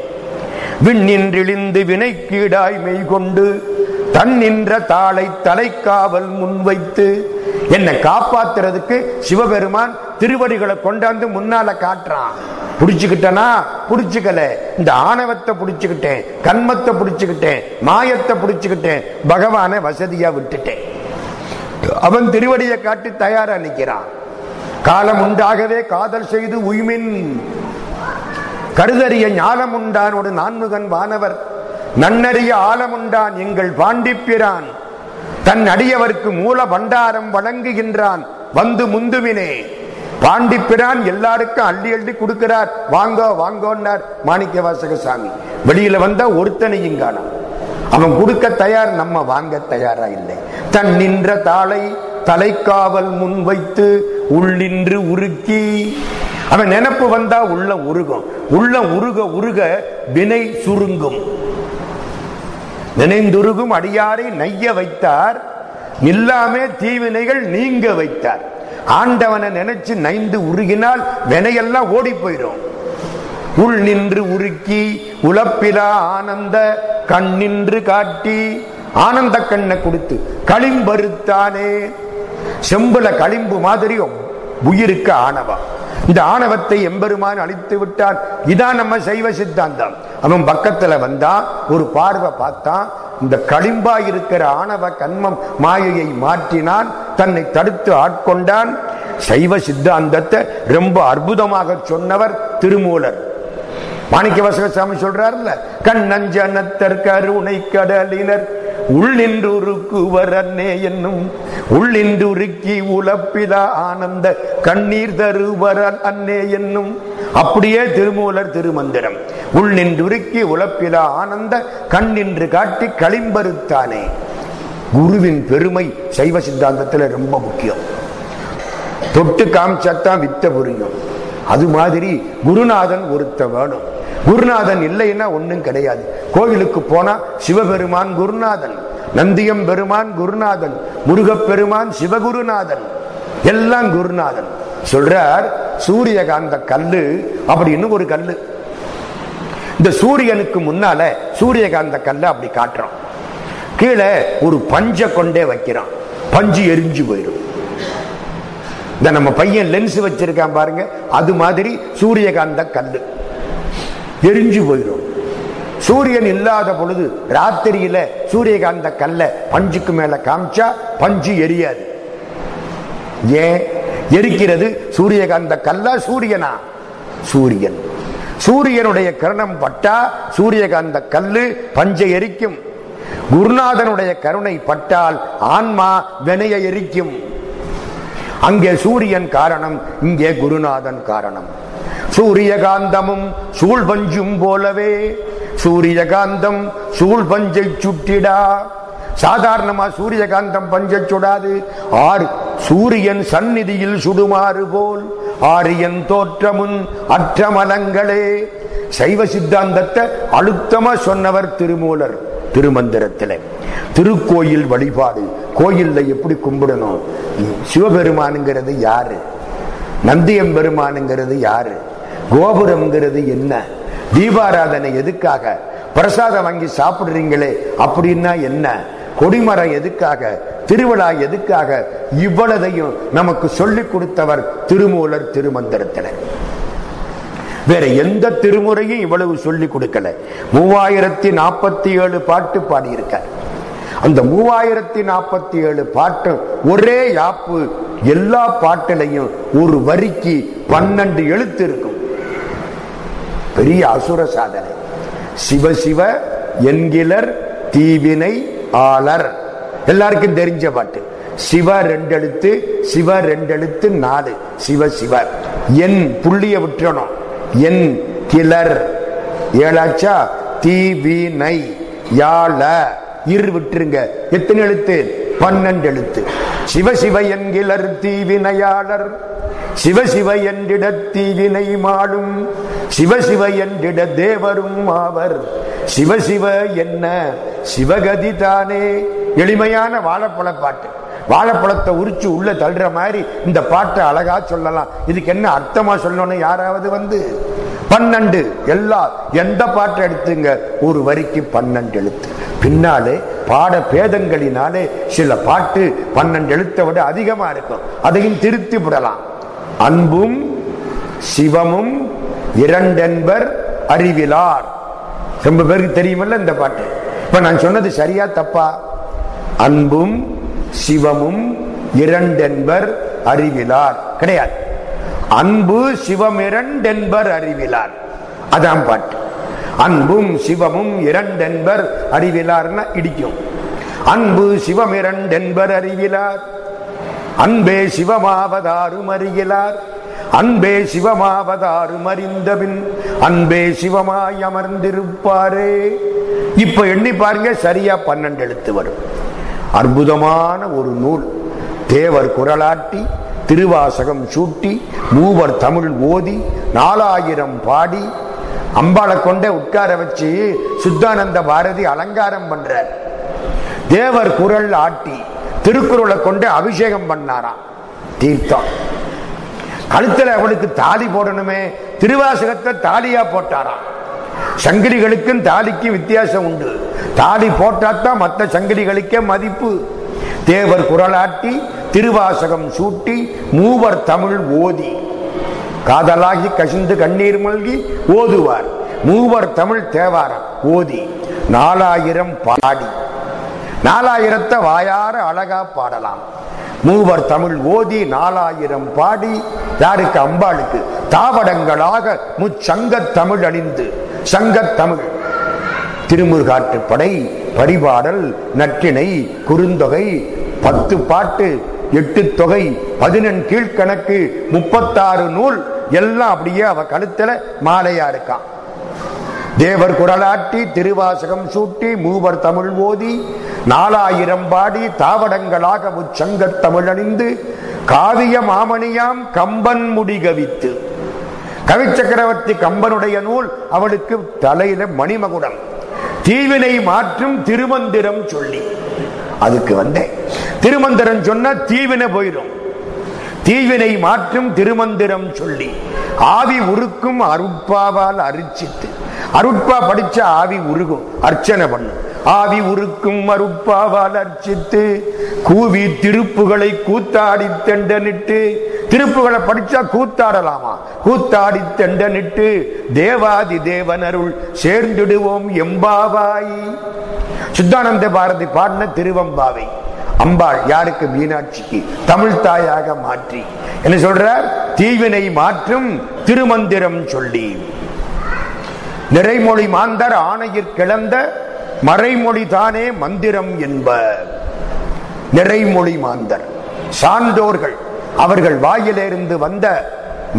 விண் நின்றிழிந்து வினைக்கு ஈடாய் மெய் கொண்டு தன் நின்ற தாளை தலைக்காவல் முன்வைத்து என்னை காப்பாத்துறதுக்கு சிவபெருமான் திருவடிகளை கொண்டாந்து முன்னால காட்டுறான். புடிச்சுக்கிட்டனா? புடிச்சுக்கல. இந்த ஆணவத்தை புடிச்சுக்கிட்டேன் கண்மத்தை புடிச்சுக்கிட்டேன் மாயத்தை புடிச்சுக்கிட்டேன் பகவான வசதியா விட்டுட்டேன். அவன் திருவடியை காட்டி தயாரா நிக்கிறான். காலம் உண்டாகவே காதல் செய்து உய்மின். கருதறிய ஞானம் உண்டான் ஒரு நான்முகன் வானவர். நன்னறிய ஆழமுண்டான் எங்கள் பாண்டிப்பிரான். தன் அடியவர்க்கு மூல பண்டாரம் வழங்குகின்றான். வந்து முந்துவினே. பாண்டிப்பிரான் எல்லாருக்கும் அள்ளி அள்ளி கொடுக்கிறார். வாங்கோ வாங்கோன்னார் மாணிக்க வாசக சாமி. வெளியில வந்தா ஒருத்தனையும் காணும் அவன் கொடுக்க தயார் நம்ம வாங்க தயாரா இல்லை. தன் நின்ற தாளை தலைக்காவல் முன் வைத்து உள்ளின்று உருக்கி. அவன் நினப்பு வந்தா உள்ள உருகும். உள்ள உருக உருக வினை சுருங்கும். நினைந்துருகும் அடியாரை நைய வைத்தார். எல்லாமே தீவினைகள் நீங்க வைத்தார். ஆண்டவனை நினைச்சு நைந்து உருகினால் வினையெல்லாம் ஓடி போயிடும் உள் நின்று உருக்கி உழப்பிலா ஆனந்த கண் நின்று காட்டி ஆனந்த கண்ணை கொடுத்து களிம்பருத்தானே செம்புல களிம்பு மாதிரி உயிருக்கு ஆணவம். இந்த ஆணவத்தை எம்பெருமான் அழித்து விட்டால் இதான் நம்ம சைவ சித்தாந்தம். அவன் பக்கத்துல வந்தான் ஒரு பார்வை பார்த்தான் இந்த களிம்பா இருக்கிற ஆணவ கண்மம் மாயையை மாற்றினான் தன்னை தடுத்து ஆட்கொண்டான். சைவ சித்தாந்தத்தை ரொம்ப அற்புதமாக சொன்னவர் திருமூலர். மாணிக்க வாசகசாமி சொல்றாருல்ல கண்ணஞ்சனத்தர் கருணை கடலினர் உள்ளின்றுருக்குவரன்னே என்னும் உள்ளின்றுருக்கி உலப்பிலா ஆனந்த கண்ணீர் தருவரன் அன்னே என்னும் அப்படியே திருமூலர் திருமந்திரம். உள்ளின்றுருக்கி உலப்பிலா ஆனந்த கண்ணின்று காட்டி களிம்பருத்தானே. குருவின் பெருமை சைவ சித்தாந்தத்தில் ரொம்ப முக்கியம். தொட்டு காமிச்சாத்தான் வித்த புரியும். அது மாதிரி குருநாதன் ஒருத்த வேணும் குருநாதன் இல்லைன்னா ஒன்னும் கிடையாது. கோவிலுக்கு போனா சிவபெருமான் குருநாதன் நந்தியம் பெருமான் குருநாதன் முருகப்பெருமான் சிவகுருநாதன் எல்லாம் குருநாதன். சொல்றார் சூரியகாந்த கல்லு அப்படின்னு ஒரு கல்லு. இந்த சூரியனுக்கு முன்னால சூரியகாந்த கல்லை அப்படி காட்டுறோம். கீழே ஒரு பஞ்ச கொண்டே வைக்கிறான். பஞ்சு எரிஞ்சு போயிடும். இந்த நம்ம பையன் லென்ஸ் வச்சிருக்கான் பாருங்க அது மாதிரி சூரியகாந்த கல்லு. எரிஞ்சு போயிடும். சூரியன் இல்லாத பொழுது ராத்திரியில சூரியகாந்த கல்ல பஞ்சுக்கு மேல காமிச்சா பஞ்சு எரியாது. ஏன் எரிக்கிறது சூரியகாந்த கல்லா சூரியனா? சூரியன். சூரியனுடைய கருணம் பட்டா சூரியகாந்த கல்லு பஞ்சை எரிக்கும். குருநாதனுடைய கருணை பட்டால் ஆன்மா வினைய எரிக்கும். அங்கே சூரியன் காரணம் இங்கே குருநாதன் காரணம். சூரியகாந்தமும் சூழ்பஞ்சும் போலவே. சூரியகாந்தம் சூழ்பஞ்சை சுட்டிடா. சாதாரணமா சூரியகாந்தம் பஞ்சை சுடாது. ஆறு சூரியன் சந்நிதியில் சுடுமாறு போல். ஆரியன் தோற்றமுன் அற்றமலங்களே சைவ சித்தாந்தத்தை அழுத்தமா சொன்னவர் திருமூலர் திருமந்திரத்தில். திருக்கோயில் வழிபாடு. கோயில்ல எப்படி கும்பிடணும்? சிவபெருமானுங்கிறது யாரு? நந்தியம் பெருமானுங்கிறது யாரு? கோபுரம்ங்கிறது என்ன? தீபாராதனை எதுக்காக? பிரசாதம் வாங்கி சாப்பிடுறீங்களே அப்படின்னா என்ன? கொடிமரம் எதுக்காக? திருவிழா எதுக்காக? இவ்வளதையும் நமக்கு சொல்லிக் கொடுத்தவர் திருமூலர் திருமந்திரத்தில் வேற எந்த திருமுறையும் இவ்வளவு சொல்லி கொடுக்கல. மூவாயிரத்தி நாற்பத்தி ஏழு பாட்டு பாடியிருக்க அந்த மூவாயிரத்தி நாற்பத்தி ஏழு பாட்டு ஒரே யாப்பு எல்லா பாட்டிலையும் ஒரு வரிக்கு பன்னெண்டு எழுத்து இருக்கும். பெரிய அசுர சாதனை. சிவ சிவ என்கிலர் தீவினை ஆளர். எல்லாருக்கும் தெரிஞ்ச பாட்டு. சிவ ரெண்டெழுத்து சிவ ரெண்டெழுத்து நாலு. சிவ சிவ. என் புள்ளிய விட்டுறணும். என் கிளர். ஏழாச்சா? தீவினை. யாழ. இரு விட்டுருங்க. எத்தனை எழுத்து? பன்னெண்டு எழுத்து. சிவசிவ என்கிலர் தீவினையாளர் சிவசிவ என்றிட தீவினை மாடும். சிவசிவ என்றிட தேவரும் ஆவர். சிவசிவ என்ன? சிவகதி தானே. எளிமையான வாழைப்பழ பாட்டு. வாழைப்பழத்தை உரிச்சு உள்ள தள்ளுற மாதிரி இந்த பாட்டை அழகா சொல்லலாம். இதுக்கு என்ன அர்த்தமா சொல்லணும் யாராவது வந்து? பன்னெண்டு. எல்லா எந்த பாட்டை எடுத்துங்க? ஒரு வரிக்கு பன்னெண்டு எழுத்து. பின்னாலே பாட பேதங்களினாலே சில பாட்டு பன்னெண்டு எழுத்தை விட அதிகமா இருக்கும். அதையும் திருத்தி விடலாம். அன்பும் சிவமும் இரண்டென்பர் அறிவிலார். ரொம்ப பேருக்கு தெரியுமல்ல இந்த பாட்டு. இப்ப நான் சொன்னது சரியா தப்பா? அன்பும் சிவமும் இரண்டென்பர் அறிவிலார். கிடையாது. அன்பு சிவம் இரண்டென்பர் அறிவிலார். அதான் பாட்டு. அன்பும் சிவமும் இரண்டென்பர் அறிவிலார்னா இடிக்கும். அன்பு சிவம் இரண்டென்பர் அறிவிலார். அன்பே சிவமாவதாறு மறியலார் அன்பே சிவமாவதாறு மறிந்தபின் அன்பே சிவமாய் அமர்ந்திருப்பாரே. இப்ப எண்ணி பாருங்க சரியா பன்னெண்டு எழுத்து வரும். அற்புதமான ஒரு நூல். தேவர் குரலாட்டி திருவாசகம் சூட்டி மூவர் தமிழ் ஓதி நாலாயிரம் பாடி. அம்பாளை கொண்ட உட்கார வச்சு சுத்தானந்த பாரதி அலங்காரம் பண்றார். தேவர் குரல் ஆட்டி திருக்குறளை கொண்டு அபிஷேகம் பண்ணாராம் தீர்த்தம். கழுத்துல அவளுக்கு தாலி போடணுமே திருவாசகத்தை தாலியா போட்டாராம் சங்கிலிகளுக்கும் தாலிக்கும் வித்தியாசம் உண்டு. தாலி போட்டாத்தான் மற்ற சங்கிலிகளுக்கே மதிப்பு. தேவர் குரலாட்டி திருவாசகம் சூட்டி மூவர் தமிழ் ஓதி. காதலாகி கசிந்து கண்ணீர் மல்கி ஓதுவார். மூவர் தமிழ் தேவாரம் ஓதி. நாலாயிரம் பாடி. நாலாயிரத்தை வாயார அழகா பாடலாம். மூவர் தமிழ் ஓதி நாலாயிரம் பாடி யாருக்கு அம்பாளுக்கு? தாவடங்களாக முச்சங்க தமிழ் அணிந்து. சங்கத்தமிழ் தமிழ். திருமுருகாற்றுப்படை பரிபாடல் நற்றிணை குறுந்தொகை பத்து பாட்டு எட்டு தொகை பதினெண் கீழ்கணக்கு முப்பத்தாறு நூல் எல்லாம் அப்படியே அவ கழுத்துல மாலையா இருக்கான். தேவர் குரலாட்டி திருவாசகம் சூட்டி மூவர் தமிழ் ஓதி நாலாயிரம் பாடி தாவடங்களாக உச்சங்க தமிழ் அணிந்து காவிய மாமணியாம் கம்பன் முடி முடிகவித்து கவிச்சக்கரவர்த்தி கம்பனுடைய நூல் அவளுக்கு தலையில மணிமகுடம். தீவினை மாற்றும் திருமந்திரம் சொல்லி. அதுக்கு வந்தேன் திருமந்திரம் சொன்னா தீவினை போயிடும் தீவினை மாற்றும் திருமந்திரம் சொல்லி. ஆவி உருக்கும் அருட்பாவால் அரிச்சித்து அருட்பா படிச்ச ஆவி உருகும். அர்ச்சனை பண்ணும் ஆவி உருக்கும் அருட்பாவால் அர்ச்சித்து கூவி திருப்புகளை கூத்தாடி தெண்டனிட்டு திருப்புகளை படிச்சா கூத்தாடலாமா? கூத்தாடி தெண்டனிட்டு தேவாதி தேவனருள் சேர்ந்துடுவோம் எம்பாவாய். சுத்தானந்த பாரதி பாடின திருவம்பாவை. அம்பாள் யாருக்கு? மீனாட்சிக்கு. தமிழ் தாயாக மாற்றி. என்ன சொல்றார்? தீவினை மாற்றும் திருமந்திரம் சொல்லி. நிறைமொழி மாந்தர் ஆணையிற் கிளந்த மறைமொழி தானே மந்திரம் என்ப நிறைமொழி மாந்தர். சான்றோர்கள் அவர்கள் வாயிலிருந்து வந்த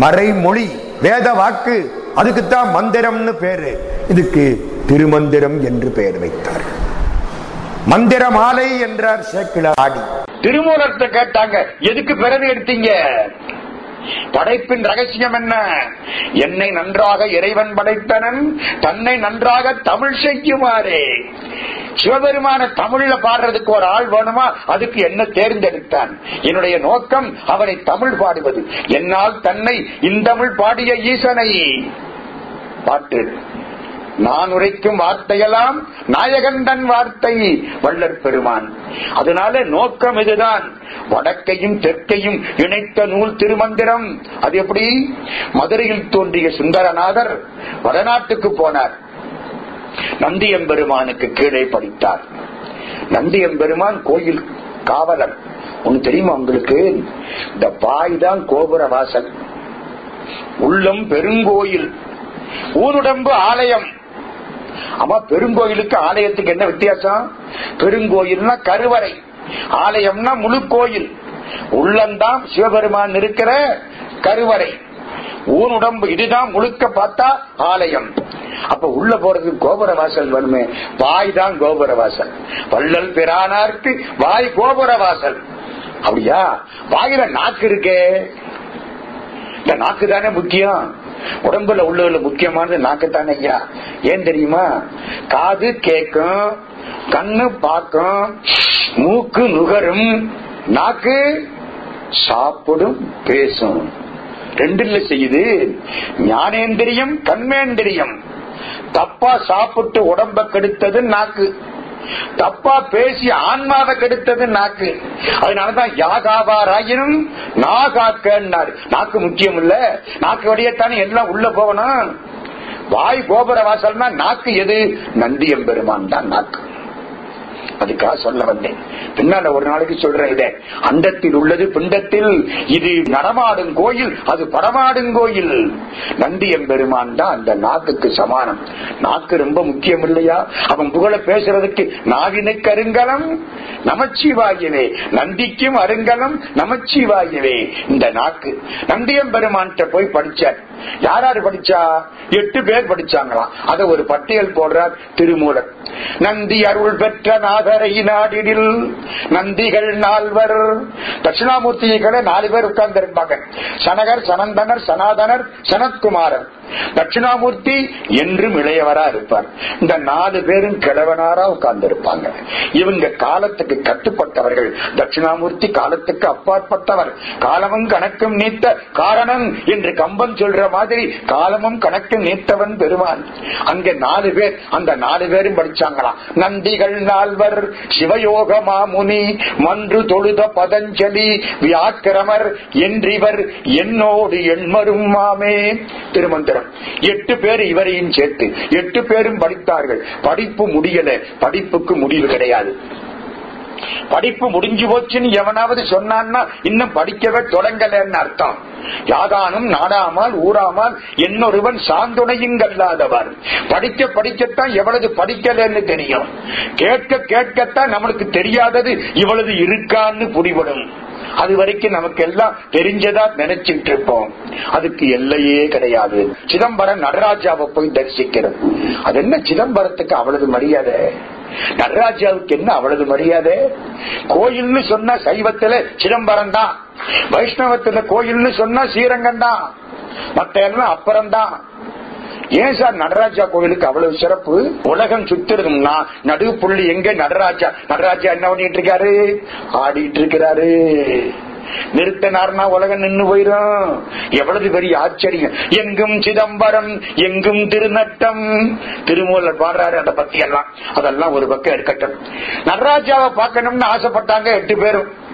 மறைமொழி வேத வாக்கு அதுக்குத்தான் மந்திரம்னு பேரு. இதுக்கு திருமந்திரம் என்று பெயர் வைத்தார். மந்திர மாலை என்றார் சேக்கிழாடி. திருமூலத்தை கேட்டாங்க எதுக்கு பிறவி எடுத்தீங்க? படைப்பின் ரகசியம் என்ன? என்னை நன்றாக இறைவன் படைத்தனன் தன்னை நன்றாக தமிழ் செய்யுமாறே. சிவபெருமான தமிழ்ல பாடுறதுக்கு ஒரு ஆள் வேணுமா? அதுக்கு என்ன தேர்ந்தெடுத்தான்? என்னுடைய நோக்கம் அவனை தமிழ் பாடுவது. என்னால் தன்னை இந்தமிழ் பாடிய ஈசனை. பாட்டு. நான் உரைக்கும் வார்த்தையெல்லாம் நாயகண்டன் வார்த்தை வள்ளற் பெருமான். அதனால நோக்கம் இதுதான். வடக்கையும் தெற்கையும் இணைத்த நூல் திருமந்திரம். அது எப்படி? மதுரையில் தோன்றிய சுந்தரநாதர் வடநாட்டுக்கு போனார். நந்தியம்பெருமானுக்கு கீழே படித்தார். நந்தியம்பெருமான் கோயில் காவலர். ஒண்ணு தெரியுமா உங்களுக்கு? இந்த பாய் தான் கோபுர வாசல். உள்ளம் பெருங்கோயில். ஊருடம்பு ஆலயம். ஆமா பெருங்கோயிலுக்கு ஆலயத்துக்கு என்ன வித்தியாசம்? பெருங்கோயில்னா கருவறை. ஆலயம்னா முழு கோயில். உள்ளந்தான் சிவபெருமான் இருக்கிற கருவறை. ஊன் உடம்பு இதுதான் முழுக்க பார்த்தா ஆலயம். அப்ப உள்ள போறதுக்கு கோபுர வாசல் வருமே? வாய் தான் கோபுர வாசல். வள்ளல் பிரானார்க்கு வாய் கோபுர வாசல். அப்படியா? வாயில நாக்கு இருக்கே. இந்த நாக்கு தானே முக்கியம்? உடம்புல உள்ளதுல முக்கியமானது நாக்குத்தான் ஐயா. ஏன் தெரியுமா? காது கேட்கும் கண்ணு பாக்கும் மூக்கு நுகரும் நாக்கு சாப்பிடும் பேசும். ரெண்டுல செய்யுது. ஞானேந்திரியம் கண்மேந்திரியம். தப்பா சாப்பிட்டு உடம்ப கெடுத்தது நாக்கு. தப்பா பேசி ஆன்மாவை கெடுத்தது நாக்கு. அதனாலதான் யாகாவாராயினும் நாகாக்கன்னாரு. நாக்கு முக்கியம் இல்ல நாக்கு வழியத்தானே எல்லாம் உள்ள போகணும். வாய் கோபுர வாசல்னா நாக்கு எது? நந்தியம்பெருமான் தான் நாக்கு. அதுக்காக சொல்ல வந்தேன். பின்னால ஒரு நாளைக்கு சொல்றேன் இதை. அண்டத்தில் உள்ளது பிண்டத்தில். இது நடமாடும் கோயில். அது படமாடும் கோயில். நந்தியம் பெருமான் தான் அந்த நாக்குக்கு சமானம். நாக்கு ரொம்ப முக்கியம் இல்லையா? அவன் புகழ பேசுறதுக்கு நாவினுக்கு அருங்கலம் நமச்சிவாயவே நந்திக்கும் அருங்கலம் நமச்சிவாயவே இந்த நாக்கு. நந்தியம் பெருமான்கிட்ட போய் படிச்சார். யாராரு படிச்சா? எட்டு பேர் படிச்சாங்களாம். அதை ஒரு பட்டியல் போடுறார் திருமூலர். நந்தி அருள் பெற்ற நாதரை நாடிடில் நந்திகள் நால்வர். தட்சிணாமூர்த்திகளை நாலு பேர் உட்கார்ந்து இருப்பாங்க. சனகர் சனந்தனர் சனாதனர் சனத்குமாரர். தட்சிணாமூர்த்தி என்றும் இளையவரா இருப்பார். இந்த நாலு பேரும் கிழவனாரா உட்கார்ந்து இருப்பாங்க. இவங்க காலத்துக்கு கட்டுப்பட்டவர்கள். தட்சிணாமூர்த்தி காலத்துக்கு அப்பாற்பட்டவர். காலமும் கணக்கும் நீத்த காரணம் என்று கம்பன் சொல்ற மாதிரி காலமும் கணக்கும் நீத்தவன் பெருமான். அங்க நாலு பேர் அந்த நாலு பேரும் படிச்சாங்களாம் நந்திகள் நால்வர். சிவயோக மாமுனி மன்று தொழுத பதஞ்சலி வியாக்கிரமர் என்றிவர் என்னோடு எண்மரும் மாமே. திருமந்திரம். எட்டு பேர் இவரையும் சேர்த்து எட்டு பேரும் படித்தார்கள். படிப்பு முடியல படிப்புக்கு முடிவு கிடையாது. படிப்பு முடிஞ்சு போச்சுன்னு எவனாவது சொன்னான்னா இன்னும் படிக்கவே தொடங்கலன்னு அர்த்தம். யாதானும் நாடாமல் ஊராமல் என்னொருவன் சாந்துணையுங்கல்லாதவர் படிக்க படிக்கத்தான் எவ்வளவு படிக்கலன்னு தெரியும். கேட்க கேட்கத்தான் நம்மளுக்கு தெரியாதது இவ்வளவு இருக்கான்னு புரிபடும். அது வரைக்கும் நமக்கு எல்லாம் தெரிஞ்சதா நினைச்சிட்டு இருப்போம் அதுக்கு எல்லையே கிடையாது. சிதம்பரம் நடராஜாவை போய் தரிசிக்கிறது. அது என்ன சிதம்பரத்துக்கு அவ்வளவு மரியாதை? நடராஜாவுக்கு என்ன அவ்வளவு மரியாதை? கோயில்னு சொன்னா சைவத்துல சிதம்பரம் தான். வைஷ்ணவத்துல கோயில்னு சொன்னா ஸ்ரீரங்கம் தான். மத்த எல்லாம் அப்புறம்தான். ஏன் சார் நடராஜா கோவிலுக்கு அவ்வளவு சிறப்பு? உலகம் சுத்திருக்கும்னா நடுவு புள்ளி எங்க? நடராஜா நடராஜா என்ன பண்ணிட்டு இருக்காரு? ஆடிட்டு இருக்கிறாரு. நிறுத்தினார்னா உலகம் நின்று போயிரும். எவ்வளவு பெரிய ஆச்சரியம். எங்கும் சிதம்பரம் எங்கும் திருநட்டம். திருமூலர் பாடுறாரு அந்த பத்தி எல்லாம் அதெல்லாம் ஒரு பக்கம் இருக்கட்டும். நடராஜாவை பார்க்கணும்னு ஆசைப்பட்டாங்க எட்டு பேரும்.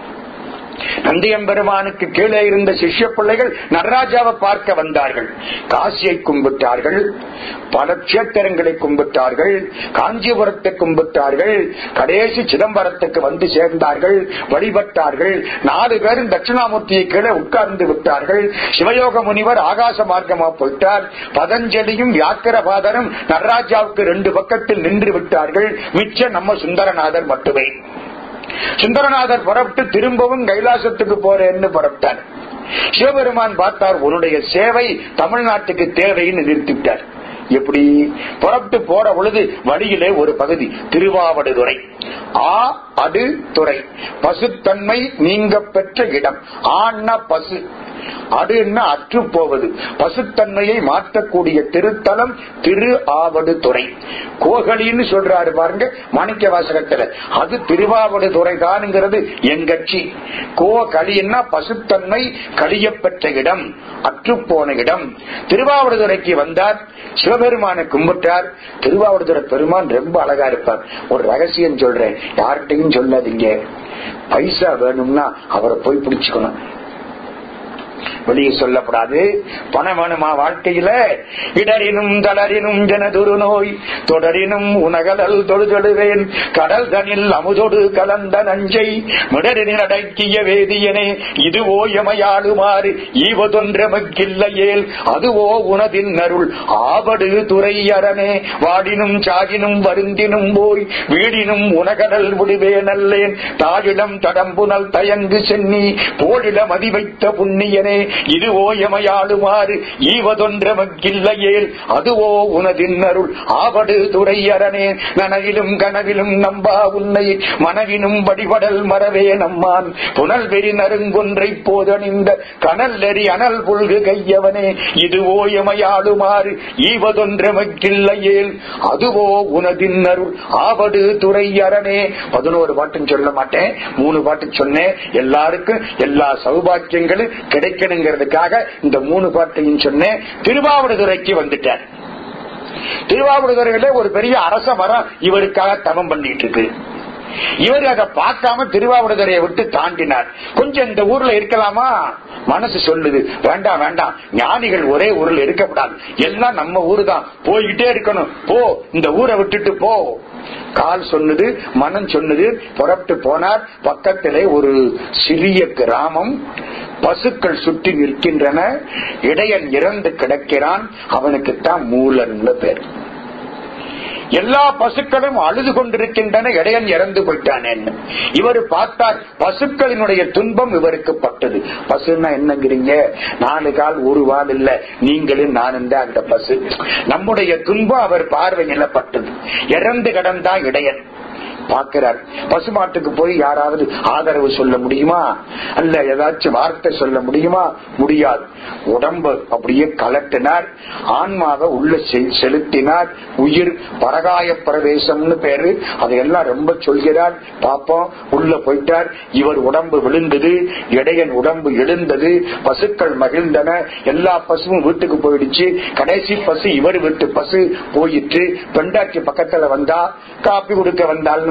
நந்தியம்பெருமானுக்கு கீழே இருந்த சிஷ்ய பிள்ளைகள் நடராஜாவை பார்க்க வந்தார்கள். காசியை கும்பிட்டார்கள் பல கஷேத்திரங்களை கும்பிட்டார்கள் காஞ்சிபுரத்தை கும்பிட்டார்கள் கடைசி சிதம்பரத்துக்கு வந்து சேர்ந்தார்கள் வழிபட்டார்கள். நாலு பேரும் தட்சிணாமூர்த்தியை கீழே உட்கார்ந்து விட்டார்கள். சிவயோக முனிவர் ஆகாச மார்க்கமா போயிட்டார். பதஞ்சலியும் வியாக்கிரபாதரும் நடராஜாவுக்கு ரெண்டு பக்கத்தில் நின்று விட்டார்கள். மிச்சம் நம்ம சுந்தரநாதர் மட்டுமே. சுந்தரநாதர் புறப்பட்டு திரும்பவும் கைலாசத்துக்கு போறேன்னு புறப்பட்டார். சிவபெருமான் பார்த்தார் உன்னுடைய சேவை தமிழ்நாட்டுக்கு தேவைன்னு நிறுத்திவிட்டார் எப்படி? புறப்பட்டு போற பொழுது வழியிலே ஒரு பகுதி திருவாவடுதுறை ஆ அடு துறை. பசுத்தன்மை நீங்க பெற்ற இடம். ஆண்ண பசு. அடுன்னா அற்று போவது. பசுத்தன்மையை மாற்றக்கூடிய திருத்தலம் திரு ஆவடு துறை. கோகலின்னு சொல்றாரு பாருங்க மாணிக்க வாசகத்துல. அது திருவாவடு துறை தானுங்கிறது எங்கட்சி கோகலின்னா பசுத்தன்மை கழியப்பெற்ற இடம் அற்று போன இடம். திருவாவடுதுறைக்கு வந்தார் சிவ சிவபெருமானை கும்பிட்டார். திருவாவடுதுறை பெருமான் ரொம்ப அழகா இருப்பார். ஒரு ரகசியம் சொல்றேன். யார்கிட்டையும் சொல்லாதீங்க. பைசா வேணும்னா அவரை போய் பிடிச்சுக்கணும். வெளியே சொல்லப்படாது. பணம் வேணுமா வாழ்க்கையில? இடரினும் தளரினும் ஜனதுரு நோய். தொடரினும் உனகடல் தொழுதொழுவேன். கடல் தனில் அமுதொடு கலந்த நஞ்சை. மிடரினில் அடக்கிய வேதியனே இதுவோ எமையாளுமாறு. ஈவதொன்றமக்கில்லையேல் அதுவோ உனதின் அருள். ஆவடு துறை அரணே வாடினும் சாகினும் வருந்தினும் போய். வீடினும் உனகடல் விடுவே நல்லேன் தாயிடம் தடம்புனல் தயங்கு சென்னி போடிட மதி வைத்த புண்ணியனே. இது ஓயமையாளுமாறு ஈவதொன்றமக்கில்லையேல் அதுவோ உனதின்னருள். ஆவடு துறையரனே நனவிலும் கனவிலும் நம்பா உன்னை. மனவினும் வடிவடல் மறவே நம்மான். புனல் வெறி நறுங்குன்றை போதணிந்த கனல் நெறி அனல் புல்கு கையவனே. இது ஓயமையாளுமாறு ஈவதொன்றமக்கில்லையேல் அதுவோ உனதின் அருள் ஆவடு துறையரனே. பதினோரு பாட்டும் சொல்ல மாட்டேன். மூணு பாட்டு சொன்னேன். எல்லாருக்கும் எல்லா சௌபாக்கியங்களும் கிடைக்கணுங்கிறதுக்காக இந்த மூணு பாட்டையும் சொன்னேன். திருவாவடுதுறைக்கு வந்துட்டார். திருவாவடுதுறையில ஒரு பெரிய அரச மரம் இவருக்காக தவம் பண்ணிட்டு இருக்கு இவர் அதை பார்க்காம திருவாவடுதுறையை விட்டு தாண்டினார். கொஞ்சம் இந்த ஊர்ல இருக்கலாமா? மனசு சொல்லுது. வேண்டாம் வேண்டாம். ஞானிகள் ஒரே ஊர்ல இருக்கப்படாது எல்லாம் நம்ம ஊரு தான் போய்கிட்டே இருக்கணும். போ இந்த ஊரை விட்டுட்டு போ. கால் சொன்னது மனம் சொன்னது புறப்பட்டு போனார். பக்கத்திலே ஒரு சிறிய கிராமம். பசுக்கள் சுற்றி நிற்கின்றன. இடையன் இறந்து கிடக்கிறான். அவனுக்குத்தான் மூலன்ல பேர் எல்லா பசுக்களும் அழுது கொண்டிருக்கின்றன இடையன் இறந்து போயிட்டான் இவர் பார்த்தார் பசுக்களினுடைய துன்பம் இவருக்கு பட்டது. பசுன்னா என்னங்கிறீங்க? நாலு கால் ஒரு வால் இல்ல. நீங்களும் நானும் தான் அந்த பசு. நம்முடைய துன்பம் அவர் பார்வையில் பட்டது. இறந்து கடந்தா இடையன். பார்க்கிறார். பசுமாட்டுக்கு போய் யாராவது ஆதரவு சொல்ல முடியுமா? அல்ல ஏதாச்சும் வார்த்தை சொல்ல முடியுமா? முடியாது. உடம்பு அப்படியே கலட்டினார். ஆன்மாவை உள்ள செலுத்தினார். உயிர் பரகாய பிரவேசம்னு பேரு. அதையெல்லாம் ரொம்ப சொல்கிறார். பாப்போம் உள்ள போயிட்டார். இவர் உடம்பு விழுந்தது. இடையன் உடம்பு எழுந்தது. பசுக்கள் மகிழ்ந்தன. எல்லா பசுவும் வீட்டுக்கு போயிடுச்சு. கடைசி பசு இவர் வீட்டு பசு போயிட்டு பெண்டாட்சி பக்கத்துல வந்தா காப்பி கொடுக்க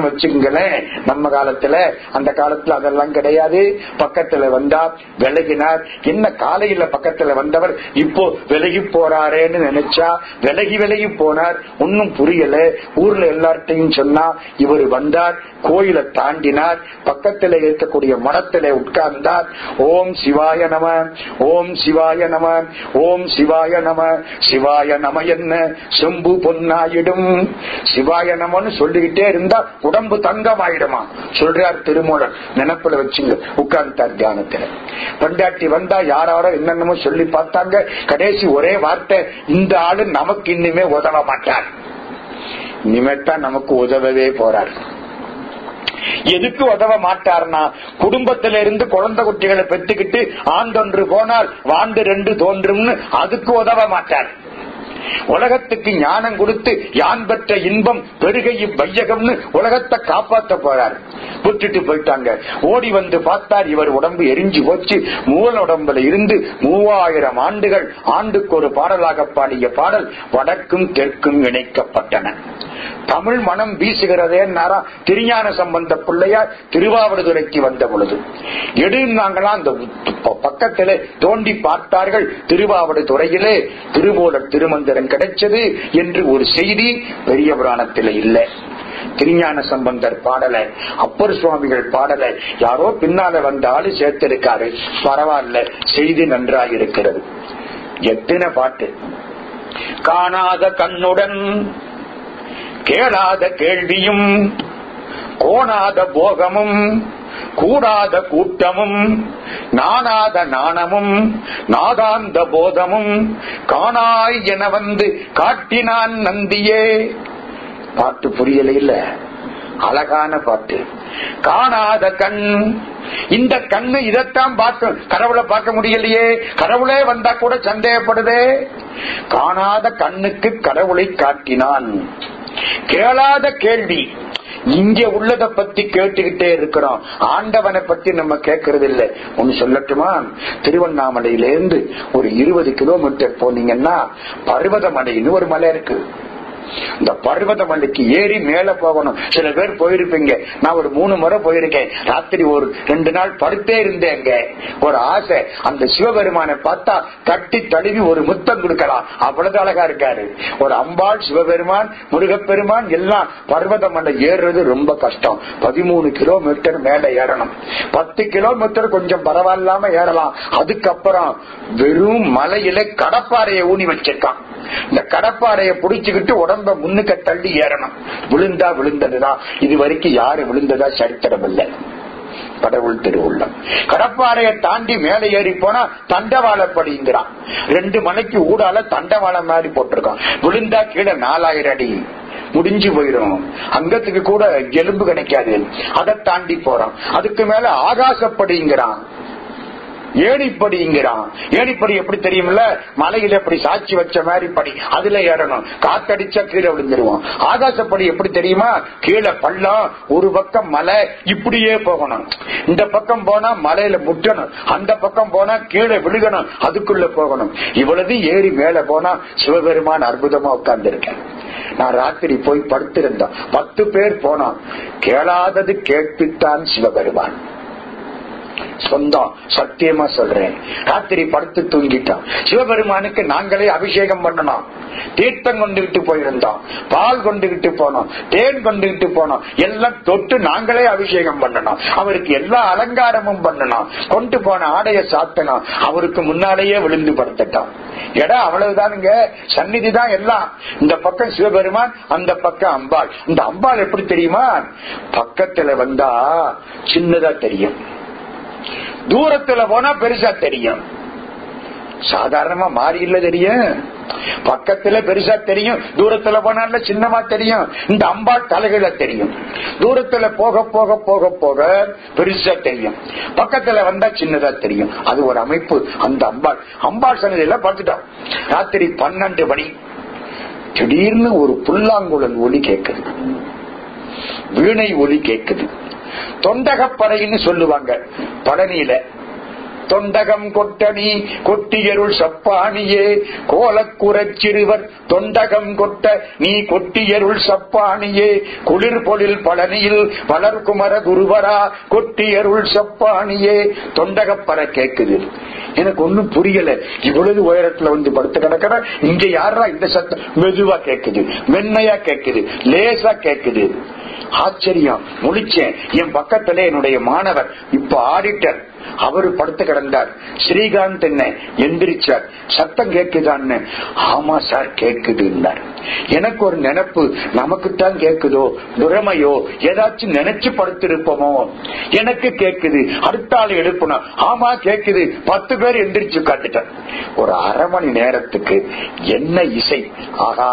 வந்தாள்னு வச்சுங்களேன் நம்ம காலத்துல அந்த காலத்துல அதெல்லாம் கிடையாது. பக்கத்துல வந்தா விலகினார். என்ன காலையில பக்கத்துல வந்தவர் இப்போ விலகி போறாரேன்னு நினைச்சா விலகி விலகி போனார். ஒன்னும் புரியல. ஊர்ல எல்லார்ட்டையும் சொன்னா இவர் வந்தார் கோயிலை தாண்டினார் பக்கத்துல இருக்கக்கூடிய மரத்துல உட்கார்ந்தார். ஓம் சிவாய நம ஓம் சிவாய நம ஓம் சிவாய நம. சிவாய நம என்ன? செம்பு பொன்னாயிடும். சிவாய நமன்னு சொல்லிக்கிட்டே இருந்தா உடம்பு தங்கமாயிடுமா? சொல்றார் திருமூலர். நினப்புல வச்சுங்க உட்கார்ந்தார் தியானத்துல. பண்டாட்டி வந்தா யாராரோ என்னென்னமோ சொல்லி பார்த்தாங்க. கடைசி ஒரே வார்த்தை இந்த ஆளு நமக்கு இன்னுமே உதவ மாட்டார். இனிமேத்தான் நமக்கு உதவவே போறார். எதுக்கு உதவ மாட்டார்னா குடும்பத்தில இருந்து குழந்தை குட்டிகளை பெற்றுக்கிட்டு ஆண்டொன்று போனால் வாண்டு ரெண்டு தோன்றும்னு அதுக்கு உதவ மாட்டார். உலகத்துக்கு ஞானம் கொடுத்து யான் பெற்ற இன்பம் பெருகையும் வையகம்னு உலகத்தை காப்பாத்த போறார். விட்டுட்டு போயிட்டாங்க. ஓடி வந்து பார்த்தார் இவர் உடம்பு எரிஞ்சு போச்சு. மூல உடம்புல இருந்து மூவாயிரம் ஆண்டுகள் ஆண்டுக்கு ஒரு பாடலாக பாடிய பாடல் வடக்கும் தெற்கும் இணைக்கப்பட்டன. தமிழ் மனம் வீசுகிறதே திருஞான சம்பந்த பிள்ளையார் திருவாவடுதுறைக்கு வந்த பொழுது. எடுனாங்களாம் அந்த பக்கத்திலே தோண்டி பார்த்தார்கள் திருவாவடுதுறையிலே. திருமூலர் திருமந்த திருமந்திரம் கிடைச்சது என்று ஒரு செய்தி பெரிய புராணத்தில் இல்லை. திருஞான சம்பந்தர் பாடல அப்பர் சுவாமிகள் பாடல யாரோ பின்னால வந்த ஆளு சேர்த்திருக்காரு. பரவாயில்ல செய்தி நன்றாக இருக்கிறது எத்தனை பாட்டு? காணாத கண்ணுடன் கேளாத கேள்வியும் கோணாத போகமும் கூடாத கூட்டமும் நானாத நாணமும் நாதாந்த போதமும் காணாய் என வந்து காட்டினான் நந்தியே. பாட்டு புரியல இல்ல. அழகான பாட்டு. காணாத கண். இந்த கண்ணு இதைத்தான் பார்த்து கடவுளை பார்க்க முடியலையே. கடவுளே வந்தா கூட சந்தேகப்படுதே. காணாத கண்ணுக்கு கடவுளை காட்டினான். கேளாத கேள்வி. இங்க உள்ளத பத்தி கேட்டுக்கிட்டே இருக்கிறோம். ஆண்டவனை பத்தி நம்ம கேட்கறது இல்ல ஒன்னு சொல்லட்டுமா? திருவண்ணாமலையில இருந்து ஒரு இருபது கிலோமீட்டர் போனீங்கன்னா பர்வதமலைன்னு ஒரு மலை இருக்கு. இந்த பர்வத மலைக்கு ஏறி மேல போகணும். சில பேர் போயிருப்பீங்க. நான் ஒரு மூணு முறை போயிருக்கேன். ராத்திரி ஒரு ரெண்டு நாள் படுத்தே இருந்தேங்க ஒரு ஆசை. அந்த சிவபெருமானை பார்த்தா தட்டி தழுவி ஒரு முத்தம் கொடுக்கலாம். அவ்வளவு அழகா இருக்காரு. ஒரு அம்பாள் சிவபெருமான் முருகப்பெருமான் எல்லாம் பர்வத மலை ஏறுறது ரொம்ப கஷ்டம். பதிமூணு கிலோமீட்டர் மேல ஏறணும். பத்து கிலோமீட்டர் கொஞ்சம் பரவாயில்லாம ஏறலாம். அதுக்கப்புறம் வெறும் மலையில கடப்பாறையை ஊனி வச்சிருக்கான். இந்த கடப்பாறைய புடிச்சுக்கிட்டு உடம்ப முன்னுக்க தள்ளி ஏறணும். விழுந்தா விழுந்ததுதான் இது வரைக்கும் யாரு விழுந்ததா சரித்திரம் இல்லை கடவுள் திருவுள்ளம். கடப்பாறையை தாண்டி மேலே ஏறி போனா தண்டவாளப்படிங்கிறான் ரெண்டு மணிக்கு ஊடால தண்டவாளம் மாதிரி போட்டிருக்கான். விழுந்தா கீழே நாலாயிரம் அடி. முடிஞ்சு போயிடும் அங்கத்துக்கு கூட எலும்பு கிடைக்காது. அதை தாண்டி போறான். அதுக்கு மேல ஆகாசப்படிங்கிறான் ஏணிப்படிங்கிறான். ஏணிப்படி எப்படி தெரியுமில்ல? மலையில எப்படி சாட்சி வச்ச மாதிரி படி. அதுல ஏறணும். காத்தடிச்சா கீழே விழுந்துருவோம் ஆகாசப்படி எப்படி தெரியுமா? கீழே பள்ளம் ஒரு பக்கம் மலை இப்படியே போகணும். இந்த பக்கம் போனா மலையில முட்டணும். அந்த பக்கம் போனா கீழே விழுகணும். அதுக்குள்ள போகணும். இவ்வளவு ஏறி மேல போனா சிவபெருமான் அற்புதமா உட்கார்ந்து இருக்கேன் நான் ராத்திரி போய் படுத்திருந்தேன். பத்து பேர் போனோம் கேளாதது கேட்பித்தான் சிவபெருமான். சொந்தம். சத்தியமா சொல்றேன். ராத்திரி படுத்து தூங்கிட்டான். சிவபெருமானுக்கு நாங்களே அபிஷேகம் பண்ணணும். தீர்த்தம் கொண்டுகிட்டு போயிருந்தோம். பால் கொண்டுகிட்டு போனோம். தேன் கொண்டுகிட்டு போனோம். எல்லாம் தொட்டு நாங்களே அபிஷேகம் பண்ணணும். அவருக்கு எல்லா அலங்காரமும் பண்ணணும். கொண்டு போன ஆடைய சாத்தணும். அவருக்கு முன்னாலேயே விழுந்து படுத்துட்டோம் இடம் அவ்வளவுதானுங்க. சந்நிதி தான் எல்லாம். இந்த பக்கம் சிவபெருமான் அந்த பக்கம் அம்பாள். இந்த அம்பாள் எப்படி தெரியுமா? பக்கத்துல வந்தா சின்னதா தெரியும். தூரத்துல போனா பெருசா தெரியும். சாதாரணமா மாறி இல்ல தெரியும். பக்கத்துல பெருசா தெரியும். தூரத்துல போனால சின்னமா தெரியும். இந்த அம்பாள் தலைகள தெரியும். தூரத்துல போக போக போக போக பெருசா தெரியும். பக்கத்துல வந்தா சின்னதா தெரியும். அது ஒரு அமைப்பு. அந்த அம்பாள் அம்பாள் சன்னதியில பார்த்துட்டோம். ராத்திரி பன்னெண்டு மணி. திடீர்னு ஒரு புல்லாங்குழல் ஒலி கேட்குது வீணை ஒலி கேட்குது தொண்டகப்படைன்னு சொல்லுவாங்க. பழனியில. தொண்டகம் கொட்டணி கொட்டியருள் சப்பானியே. கோலக்குறச் சிறுவர் தொண்டகம் கொட்ட நீ கொட்டியருள் சப்பானியே. குளிர் பொழில் பழனியில் வளர்குமர குருவரா கொட்டியருள் சப்பானியே. தொண்டகப்பற கேட்குது எனக்கு ஒன்னும் புரியல. இவ்வளவு உயரத்துல வந்து படுத்து கிடக்கிற இங்க யாரா இந்த சத்தம்? மெதுவா கேக்குது. மென்மையா கேக்குது. லேசா கேக்குது. ஆச்சரியம். முடிச்சேன் என் பக்கத்துல என்னுடைய மாணவர் இப்ப ஆடிட்டர் அவரு படுத்து கிடந்தார். ஸ்ரீகாந்த் என்ன எந்திரிச்சார். சத்தம் கேக்குதான்னு ஆமா சார் கேக்குதுன்னார் எனக்கு ஒரு நினைப்பு நமக்குத்தான் கேக்குதோ துறமையோ ஏதாச்சும் நினைச்சு படுத்திருப்போமோ? எனக்கு கேக்குது அடுத்த ஆள் எழுப்பணும் ஆமா கேக்குது பத்து பேர் எந்திரிச்சு காட்டுட்டேன் ஒரு அரை மணி நேரத்துக்கு என்ன இசை? ஆகா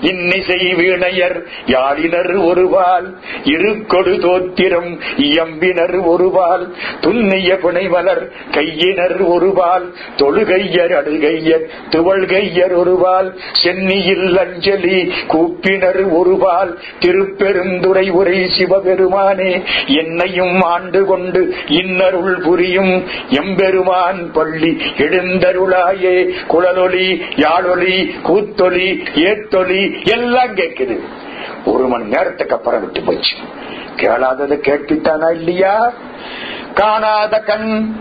இன்னிசை வீணையர் யாழினர் ஒருவாள் இரு கொடு தோத்திரம் இயம்பினர் ஒருவாள் துண்ணிய புனைவலர் கையினர் ஒருவால் தொழுகையர் அடுகையர் துவள்கையர் ஒருவால் சென்னியில் அஞ்சலி கூப்பினர் ஒருவால் திருப்பெருந்துரை உரை சிவபெருமானே என்னையும் ஆண்டு கொண்டு இன்னருள் புரியும் எம்பெருமான் பள்ளி எழுந்தருளாயே குழலொலி யாழொலி கூத்தொலி ஏத்தொலி எல்லாம் கேக்குது ஒரு மணி நேரத்துக்கு அப்புறம் விட்டு போச்சு. கேளாதது கேட்டுட்டானா இல்லையா? காணாத கண்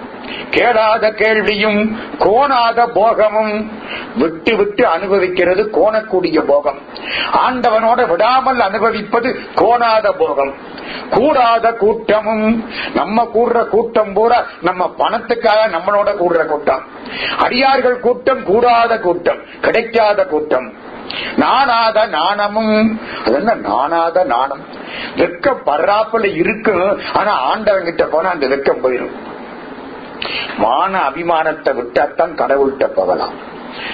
கேளாத கேள்வியும் கோணாத போகமும் விட்டு விட்டு அனுபவிக்கிறது கோணக்கூடிய போகம். ஆண்டவனோட விடாமல் அனுபவிப்பது கோணாத போகம். கூடாத கூட்டமும் நம்ம கூடுற கூட்டம் பூரா நம்ம பணத்துக்காக நம்மளோட கூடுற கூட்டம். அடியார்கள் கூட்டம் கூடாத கூட்டம் கிடைக்காத கூட்டம். நானாத நாணமும். அது என்ன நானாத நாணம்? வெக்கம் பர்றாப்புல இருக்கும் ஆனா ஆண்டவன் கிட்ட போனா அந்த வெக்கம் போயிடும் மான அபிமானத்தை விட்டாத்தான் கடவுள்கிட்ட போகலாம்.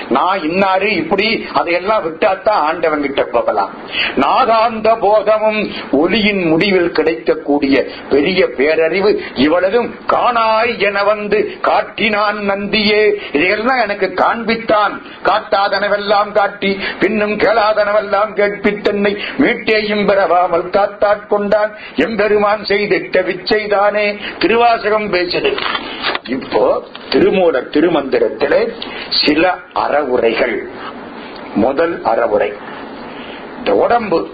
நான் இன்னாரு இப்படி அதையெல்லாம் விட்டாத்தான் ஆண்டவன் கிட்ட போகலாம். நாகாந்த போதமும் ஒளியின் முடிவில் கிடைக்கக்கூடிய பெரிய பேரறிவு இவ்வளவும் காணாய் என வந்து காட்டினான் நந்தியே. இதையெல்லாம் எனக்கு காண்பித்தான். காட்டாதனவெல்லாம் காட்டி பின்னும் கேளாதனவெல்லாம் கேட்பித்தன்னை மீட்டேயும் பெறவாமல் காத்தாட்கொண்டான் எம்பெருமான் செய்திட்ட விச்சைதானே திருவாசகம் பேசுது இப்போ திருமூல திருமந்திரத்திலே சில அறவுரைகள். முதல் அறவுரை. இந்த உடம்பு.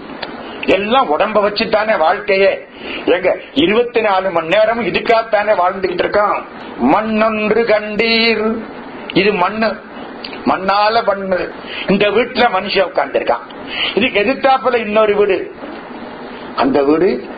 எல்லாம் உடம்ப வச்சுதானே வாழ்க்கையே. எங்க இருபத்தி நாலு மணி நேரம் இதுக்காகத்தானே வாழ்ந்துகிட்டு இருக்கோம். மண்ணொன்று கண்டீர். இது மண்ணு. மண்ணால மண்ணு. இந்த வீட்டுல மனுஷன் உட்கார்ந்துருக்கான். இதுக்கு எதிர்த்தாப்புல இன்னொரு வீடு. அந்த வீடு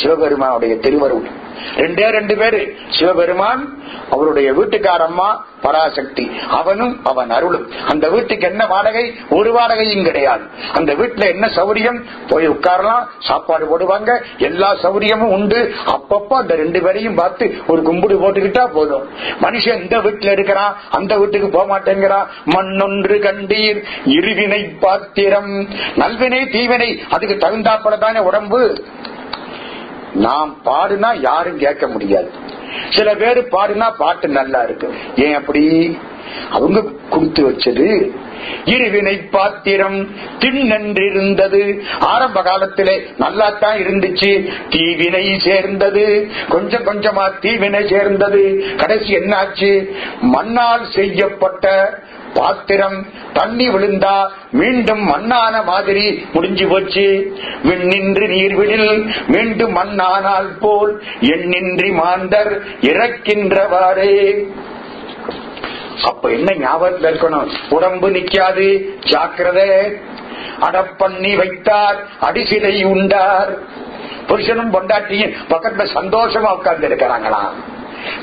சிவபெருமானுடைய திருவருள். ரெண்டே ரெண்டு பேரு. சிவபெருமான் அவருடைய வீட்டுக்காரம்மா பராசக்தி. அவனும் அவன் அருளும். அந்த வீட்டுக்கு என்ன வாடகை? ஒரு வாடகையும் கிடையாது. அந்த வீட்டுல என்ன சௌரியம்? போய் உட்காரலாம் சாப்பாடு போடுவாங்க. எல்லா சௌரியமும் உண்டு. அப்பப்போ அந்த ரெண்டு பேரையும் பார்த்து ஒரு கும்பிடு போட்டுக்கிட்டா போதும். மனுஷன் இந்த வீட்டுல இருக்கிறான் அந்த வீட்டுக்கு போக மாட்டேங்கிறான் மண்ணொன்று கண்டீர் இருவினை பாத்திரம். நல்வினை தீவினை அதுக்கு தகுந்தாப்பட தானே உடம்பு? நாம் பாடுனா யாரும் கேட்க முடியாது. சில பேர் பாடுனா பாட்டு நல்லா இருக்கு. ஏன் அப்படி? அவங்க கொடுத்து வச்சது இருவினை பாத்திரம் திண்ணென்றிருந்தது. ஆரம்ப காலத்திலே நல்லா தான் இருந்துச்சு. தீவினை சேர்ந்தது. கொஞ்சம் கொஞ்சமா தீவினை சேர்ந்தது. கடைசி என்னாச்சு? மண்ணால் செய்யப்பட்ட பாத்திரம் தண்ணி விழுந்தா மீண்டும் மண்ணான மாதிரி முடிஞ்சு போச்சு. விண்ணின்று நீர்விழில் மீண்டும் மண்ணானால் போல் எண்ணின்றி மாந்தர் இறக்கின்றவாறே. அப்ப என்ன ஞாபகத்தில் இருக்கணும்? உடம்பு நிக்காது ஜாக்கிரதை. அடப்பண்ணி வைத்தார் அடிசிலை உண்டார். புருஷனும் பொண்டாட்டியும் பக்கத்துல சந்தோஷமா உட்கார்ந்து இருக்கிறாங்களாம்.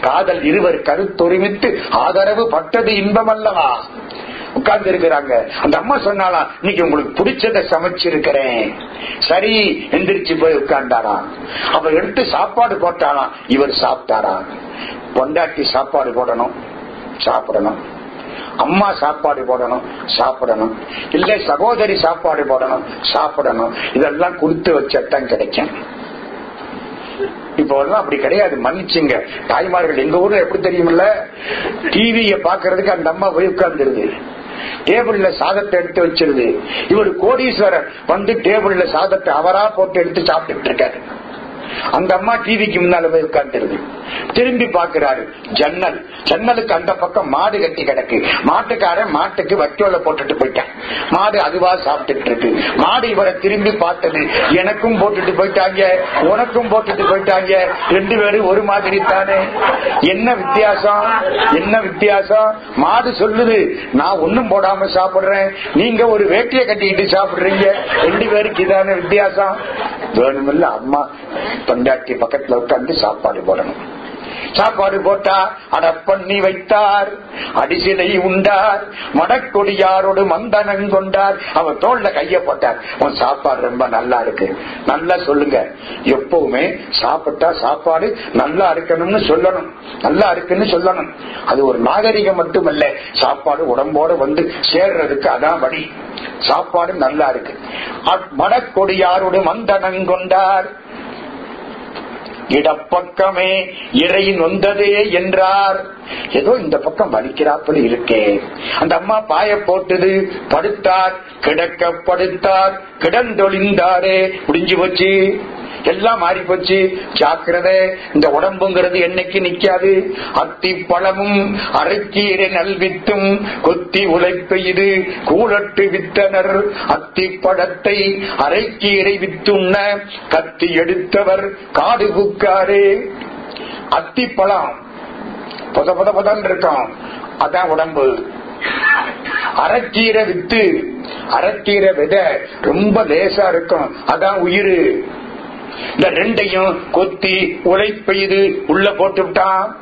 காதல் இருவர் கருத்தொருமித்து ஆதரவு பட்டது இன்பம் அல்லவா உட்கார்ந்து இருக்கிறாங்க அந்த அம்மா சொன்னாலாம் இன்னைக்கு உங்களுக்கு பிடிச்சத சமைச்சிருக்கிறேன். சரி எந்திரிச்சு போய் உட்கார்ந்தாராம். அவ எடுத்து சாப்பாடு போட்டாராம் இவர் சாப்பிட்டாராம். பொண்டாட்டி சாப்பாடு போடணும் சாப்பிடணும். அம்மா சாப்பாடு போடணும் சாப்பிடணும். இல்ல சகோதரி சாப்பாடு போடணும் சாப்பிடணும். இதெல்லாம் கொடுத்து வச்சத்தான் கிடைக்கும். இப்போ எல்லாம் அப்படி கிடையாது மன்னிச்சுங்க. தாய்மார்கள் எங்க ஊர்ல எப்படி தெரியுமில்ல? டிவிய பாக்குறதுக்கு அந்த அம்மா போய் உட்கார்ந்துருது. டேபிள்ல சாதத்தை எடுத்து வச்சிருது. இவர் கோடீஸ்வரர் வந்து டேபிள்ல சாதத்தை அவரா போட்டு எடுத்து சாப்பிட்டு இருக்காரு. அந்த அம்மா டிவிக்கு முன்னால போய் உட்கார்ந்துருது. திரும்பி பாக்குறாரு ஜன்னல். ஜன்னலுக்கு அந்த பக்கம் மாடு கட்டி கிடக்கு. மாட்டுக்காரன் மாட்டுக்கு வக்கோல போட்டுட்டு போயிட்டான். மாடு அதுவா சாப்பிட்டுட்டு இருக்கு. மாடு இவரை திரும்பி பார்த்தது எனக்கும் போட்டுட்டு போயிட்டாங்க உனக்கும் போட்டுட்டு போயிட்டாங்க. ரெண்டு பேரும் ஒரு மாதிரி தானே. என்ன வித்தியாசம்? என்ன வித்தியாசம்? மாடு சொல்லுது நான் ஒண்ணும் போடாம சாப்பிடுறேன். நீங்க ஒரு வேட்டியை கட்டிக்கிட்டு சாப்பிடுறீங்க. ரெண்டு பேருக்கு இதான வித்தியாசம்? வேணுமில்ல அம்மா. பொண்டாட்டி பக்கத்துல உட்கார்ந்து சாப்பாடு போடணும். சாப்பாடு போட்டா அடப்பண்ணி வைத்தார் அடிசிலை உண்டார் மடக்கொடியாரோடு மந்தனம் கொண்டார். அவர் தோல்ல கைய போட்டார். உன் சாப்பாடு ரொம்ப நல்லா இருக்கு. நல்லா சொல்லுங்க. எப்பவுமே சாப்பிட்டா சாப்பாடு நல்லா இருக்கணும்னு சொல்லணும். நல்லா இருக்குன்னு சொல்லணும். அது ஒரு நாகரிகம் மட்டுமல்ல. சாப்பாடு உடம்போட வந்து சேர்றதுக்கு அதான் வழி. சாப்பாடு நல்லா இருக்கு. மடக்கொடியாரோடு மந்தனம் கொண்டார். இடப்பக்கமே இறை நொந்ததே என்றார். ஏதோ இந்த பக்கம் வலிக்கிறாப்புல இருக்கே. அந்த அம்மா பாய போட்டது படுத்தார் கிடக்க படுத்தார் கிடந்தொழிந்தாரே. முடிஞ்சு போச்சு. எல்லாம் மாறி போச்சு ஜாக்கிரத. இந்த உடம்புங்கிறது என்னைக்கு நிக்காது. அத்தி பழமும் அரைக்கீரை நல்வித்தும் கொத்தி உழைப்பு இது. கூழட்டு வித்தனர். அத்தி பழத்தை அரைக்கீரை வித்துண்ண கத்தி எடுத்தவர் காடு புக்காரே பழம். பொத பொத புதன் இருக்கும். அதான் உடம்பு. அரைக்கீரை வித்து. அரைக்கீரை விதை ரொம்ப லேசா இருக்கும். அதான் உயிர். இந்த ரெண்டையும் கொத்தி உழைப்பெய்து உள்ள போட்டு விட்டான்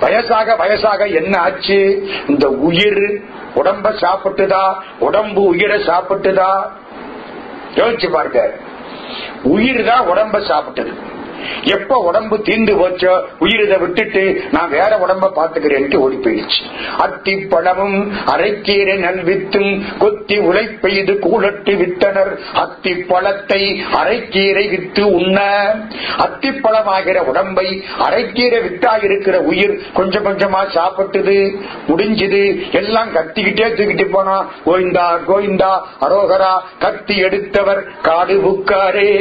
வயசாக வயசாக என்ன ஆச்சு? இந்த உயிர் உடம்ப சாப்பிட்டுதா? உடம்பு உயிரை சாப்பிட்டுதா? யோசிச்சு பாருங்க. உயிர் தான் உடம்ப சாப்பிட்டது. எப்ப உடம்பு தீந்து போச்சோ உயிர் இதை விட்டுட்டு நான் வேற உடம்ப பாத்துக்கிறேன்ட்டு ஓடி போயிடுச்சு. அத்தி பழமும் அரைக்கீரை நல்வித்தும் கொத்தி உழைப்பெய்து கூழட்டு வித்தனர் அத்தி பழத்தை அரைக்கீரை வித்து உண்ண. அத்திப்பழமாகிற உடம்பை அரைக்கீரை வித்தா இருக்கிற உயிர் கொஞ்சம் கொஞ்சமா சாப்பிட்டுது முடிஞ்சது. எல்லாம் கத்திக்கிட்டே தூக்கிட்டு போனா கோவிந்தா கோவிந்தா அரோகரா கத்தி எடுத்தவர் காடு புக்காரே.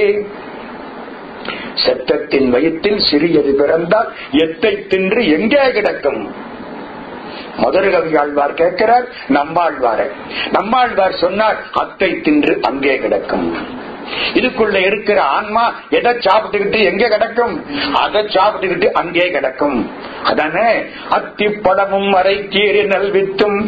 செத்தத்தின் வயிற்றில் சிறியது பிறந்தால் எத்தை தின்று எங்கே கிடக்கும்? மதுரகவி ஆழ்வார் கேட்கிறார் நம்மாழ்வார. நம்மாழ்வார் சொன்னார் அத்தை தின்று அங்கே கிடக்கும். இதுக்குள்ள இருக்கிற ஆன்மா எதை சாப்பிட்டுக்கிட்டு எங்க கிடக்கும்? அதை சாப்பிட்டுக்கிட்டு அங்கே கிடக்கும். அதானே? அத்திப்படமும் கீறி நல்வித்தும்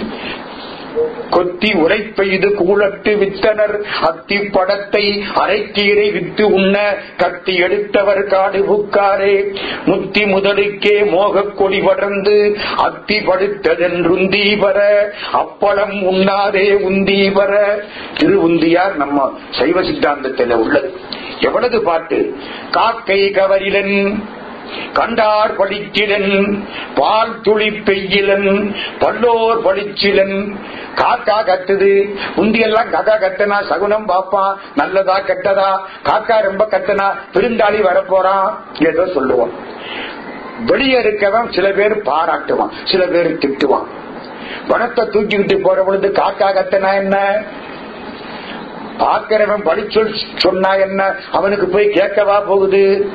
கொத்தி உரைப்பெய்து கூழட்டு வித்தனர். அத்தி படத்தை அரைக்கீரை வித்து உண்ண கத்தி எடுத்தவர் காடு புக்காரே. முத்தி முதலுக்கே மோகக் கொடி படர்ந்து அத்தி படுத்ததென்றுந்தி வர. அப்பளம் உண்ணாதே உந்தி வர. திரு உந்தியார் நம்ம சைவ சித்தாந்தத்தில் உள்ளது. எவ்வளவு பாட்டு? காக்கை கவரிலன் கண்டார் படிச்சிலன் பால் துளி பெய்யிலன் பல்லோர் படிச்சிலன். காக்கா கத்துது உந்தியெல்லாம் கதா கத்தனா சகுனம் பாப்பான் நல்லதா கெட்டதா? காக்கா ரொம்ப கத்தனா விருந்தாளி வரப்போறான் ஏதோ சொல்லுவோம் வெளியே இருக்கவன் சில பேர் பாராட்டுவான் சில பேர் திட்டுவான். பணத்தை தூக்கிக்கிட்டு போற பொழுது காக்கா கத்தனா என்ன? பாக்கிறவன் சொல் சொன்னா என்ன? அவனுக்கு போய் கேட்கவா போகுது?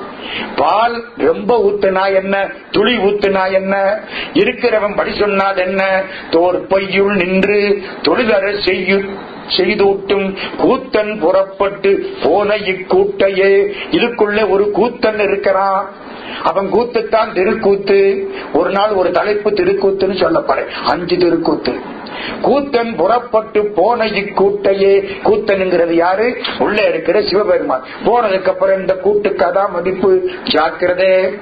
பால் ரொம்ப ஊத்துனா என்ன? துளி ஊத்துனா என்ன? இருக்கிறவன் படி சொன்னாது என்ன? தோர் பையுள் நின்று தொழிலற செய்யு செய்தூட்டும். கூத்தன் புறப்பட்டு போன இக்கூட்டையே. இதுக்குள்ள ஒரு கூத்தன் இருக்கிறான். அவன் கூத்துத்தான் திருக்கூத்து. ஒரு நாள் ஒரு தலைப்பு திருக்கூத்துன்னு சொல்லப்படுறேன் அஞ்சு திருக்கூத்து. கூத்தன் புறப்பட்டு போன இக்கூட்டையே. கூத்தனுங்கிறது யாரு? உள்ள இருக்கிற சிவபெருமான். போனதுக்கு அப்புறம் இந்த கூட்டுக்காதான் மதிப்பு. ஜாக்கிரதே.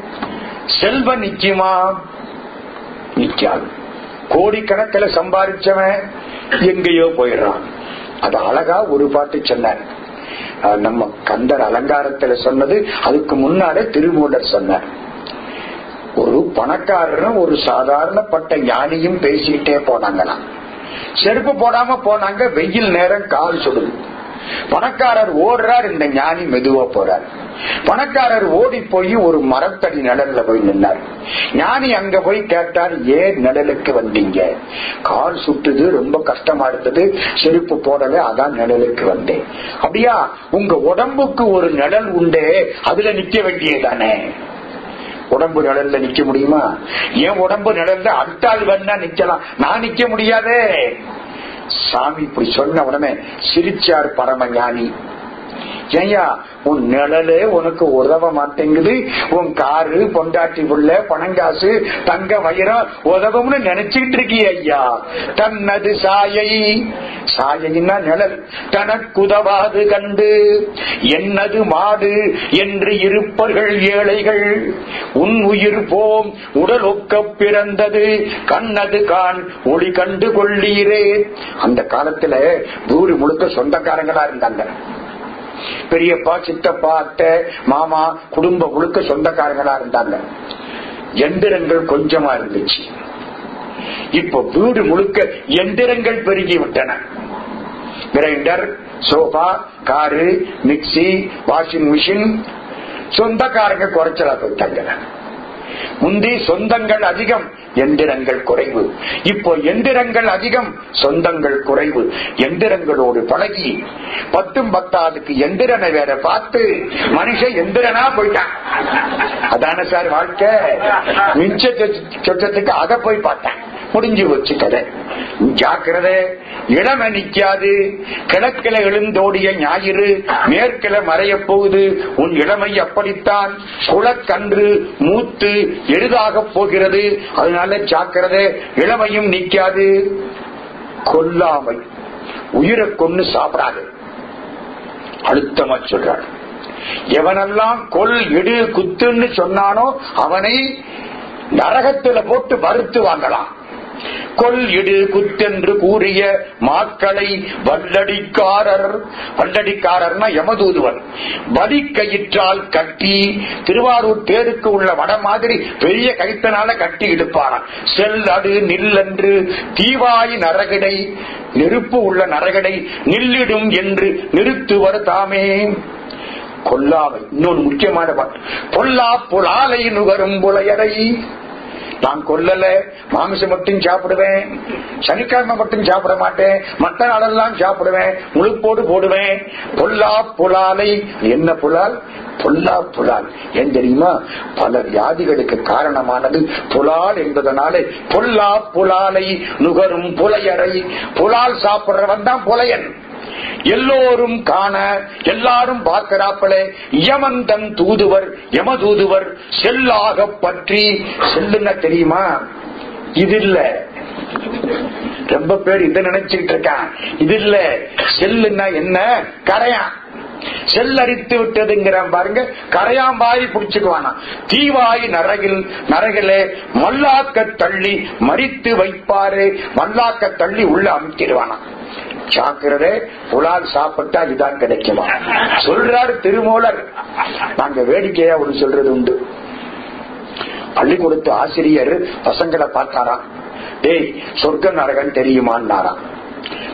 செல்வ நிச்சயமா? நிக்காது. கோடிக்கணக்கில் சம்பாதிச்சவன் எங்கேயோ போயிடுறான். அது அழகா ஒரு பாட்டு சொன்னார். நம்ம கந்தர் அலங்காரத்துல சொன்னது அதுக்கு முன்னாலே திருமூலர் சொன்னார். ஒரு பணக்காரரும் ஒரு சாதாரணப்பட்ட ஞானியும் பேசிக்கிட்டே போனாங்களாம். செருப்பு போடாம போனாங்க வெயில் நேரம் கால் சுடுது. பணக்காரர் ஓடுறார் இந்த ஞானி மெதுவா போறார். பணக்காரர் ஓடி போய் ஒரு மரத்தடி நிழல்ல போய் நின்னார். ஞானி அங்க போய் கேட்டார் ஏன் நிழலுக்கு வந்தீங்க? கால் சுட்டுது ரொம்ப கஷ்டமா இருந்தது செருப்பு போடல அதான் நிழலுக்கு வந்தேன். அப்படியா உங்க உடம்புக்கு ஒரு நிழல் உண்டு அதுல நிக்க வேண்டியதானே உடம்பு நிழல்ல நிக்க முடியுமா? என் உடம்பு நிழல்ல அடுத்தாள் வேணா நிக்கலாம். நான் நிக்க முடியாதே. சாமி இப்படி சொன்ன உடனே சிரிச்சார் பரம ஏயா உன் நிழலே உனக்கு உதவ மாட்டேங்குது. உன் காரு பொண்டாட்டி புள்ள பணங்காசு தங்க வயிறம் உதவும்னு நினைச்சிட்டு இருக்கிய ஐயா. தன்னது சாயை. சாயைன்னா நிழல். தனக்குதவாது கண்டு. என்னது மாடு என்று இருப்பர்கள் ஏழைகள். உன் உயிர் போம் உடல் ஒக்க பிறந்தது. கண்ணது கான் ஒளி கண்டு கொள்ளீரே. அந்த காலத்துல ஊரு முழுக்க சொந்தக்காரங்களா இருந்தாங்க. பெரியப்பா சித்தப்பா அத்தை மாமா குடும்ப முழுக்க சொந்தக்காரங்களா இருந்தாங்க. எந்திரங்கள் கொஞ்சமா இருந்துச்சு. இப்போ வீடு முழுக்க எந்திரங்கள் பெருகி விட்டன. Grinder sofa car mixie washing machine சொந்தக்காரங்க குறைச்சலா போயிட்டாங்க. முந்தி சொந்தங்கள் அதிகம் எந்திரங்கள் குறைவு. இப்போ எந்திரங்கள் அதிகம் சொந்தங்கள் குறைவு. எந்திரங்களோடு பழகி பத்தும் பத்தாதுக்கு எந்திரனை வேற பார்த்து மனுஷன் எந்திரனா போயிட்டான். அதான சார் வாழ்க்கை? மிச்ச சொச்சத்துக்கு அதை போய் பார்த்தேன். முடிஞ்சு வச்சு கதை. ஜாக்கிரத. இளம நிக்காது. கிழக்கில எழுந்தோடிய ஞாயிறு மேற்கில மறைய போகுது. உன் இளமை அப்படித்தான். குளக்கன்று மூத்து எளிதாக போகிறது. அதனால ஜாக்கிரதை. இளமையும் நிக்காது. கொல்லாமை. உயிரை கொண்டு சாப்பிடாது. அழுத்தமா சொல்றாள் எவனெல்லாம் கொல் இடு குத்துன்னு சொன்னானோ அவனை நரகத்துல போட்டு மறுத்து வாங்கலாம். கொல் இடு குத்தென்று கூறிய மாக்களை வல்லடிக்காரர் வல்லடிக்காரர்னா யமதூதுவன். வலி கயிற்றால் கட்டி திருவாரூர் தேருக்கு உள்ள வட மாதிரி பெரிய கயிற்றனால கட்டி இழுப்பாராம். செல் அடு நில்லன்று தீவாய் நரகடை நெருப்பு உள்ள நரகடை நில்லிடும் என்று நிறுத்துவர் தாமே. கொல்லாவை இன்னொரு முக்கியமான பாட்டு. கொல்லா புலாலை நுகரும் புலையரை நான் கொல்லல மாமிசம் மட்டும் சாப்பிடுவேன் சனிக்கிழமை மட்டும் சாப்பிட மாட்டேன் மற்ற நாளெல்லாம் சாப்பிடுவேன் முழுப்போடு போடுவேன். பொல்லா புலாலை. என்ன புலால்? பொல்லா புலால். ஏன் தெரியுமா? பல வியாதிகளுக்கு காரணமானது புலால் என்பதனாலே பொல்லா புலாலை நுகரும் புலையறை. புலால் சாப்பிடுறவன் தான் புலையன். எல்லோரும் காண எல்லாரும் பார்க்கிறாப்பளே யமன் தன் தூதுவர் யம தூதுவர் செல்லாக பற்றி செல்லுங்க தெரியுமா? இது இல்ல ரொம்ப பேர் இதை நினைச்சுக்கிட்டு இருக்கான் இது இல்ல செல்லுன்னா என்ன? கரையான். செல்லரித்து விட்டதுங்கிற பாருங்க கரையாம்பாய் புடிச்சுக்குவானா. தீவாய் நரகில் நரகிலே மல்லாக்க தள்ளி மறித்து வைப்பாரு. மல்லாக்க தள்ளி உள்ள அமுத்திடுவானா சாக்கிறதே புலால் சாப்பிட்டா இதுதான் கிடைக்குமா? சொல்றாரு திருமூலர். நாங்க வேடிக்கையா ஒரு சொல்றது உண்டு. பள்ளிக்கூடத்து ஆசிரியர் பசங்களை பார்த்தாராம். டேய் சொர்க்க நரகன் தெரியுமான்னாராம்.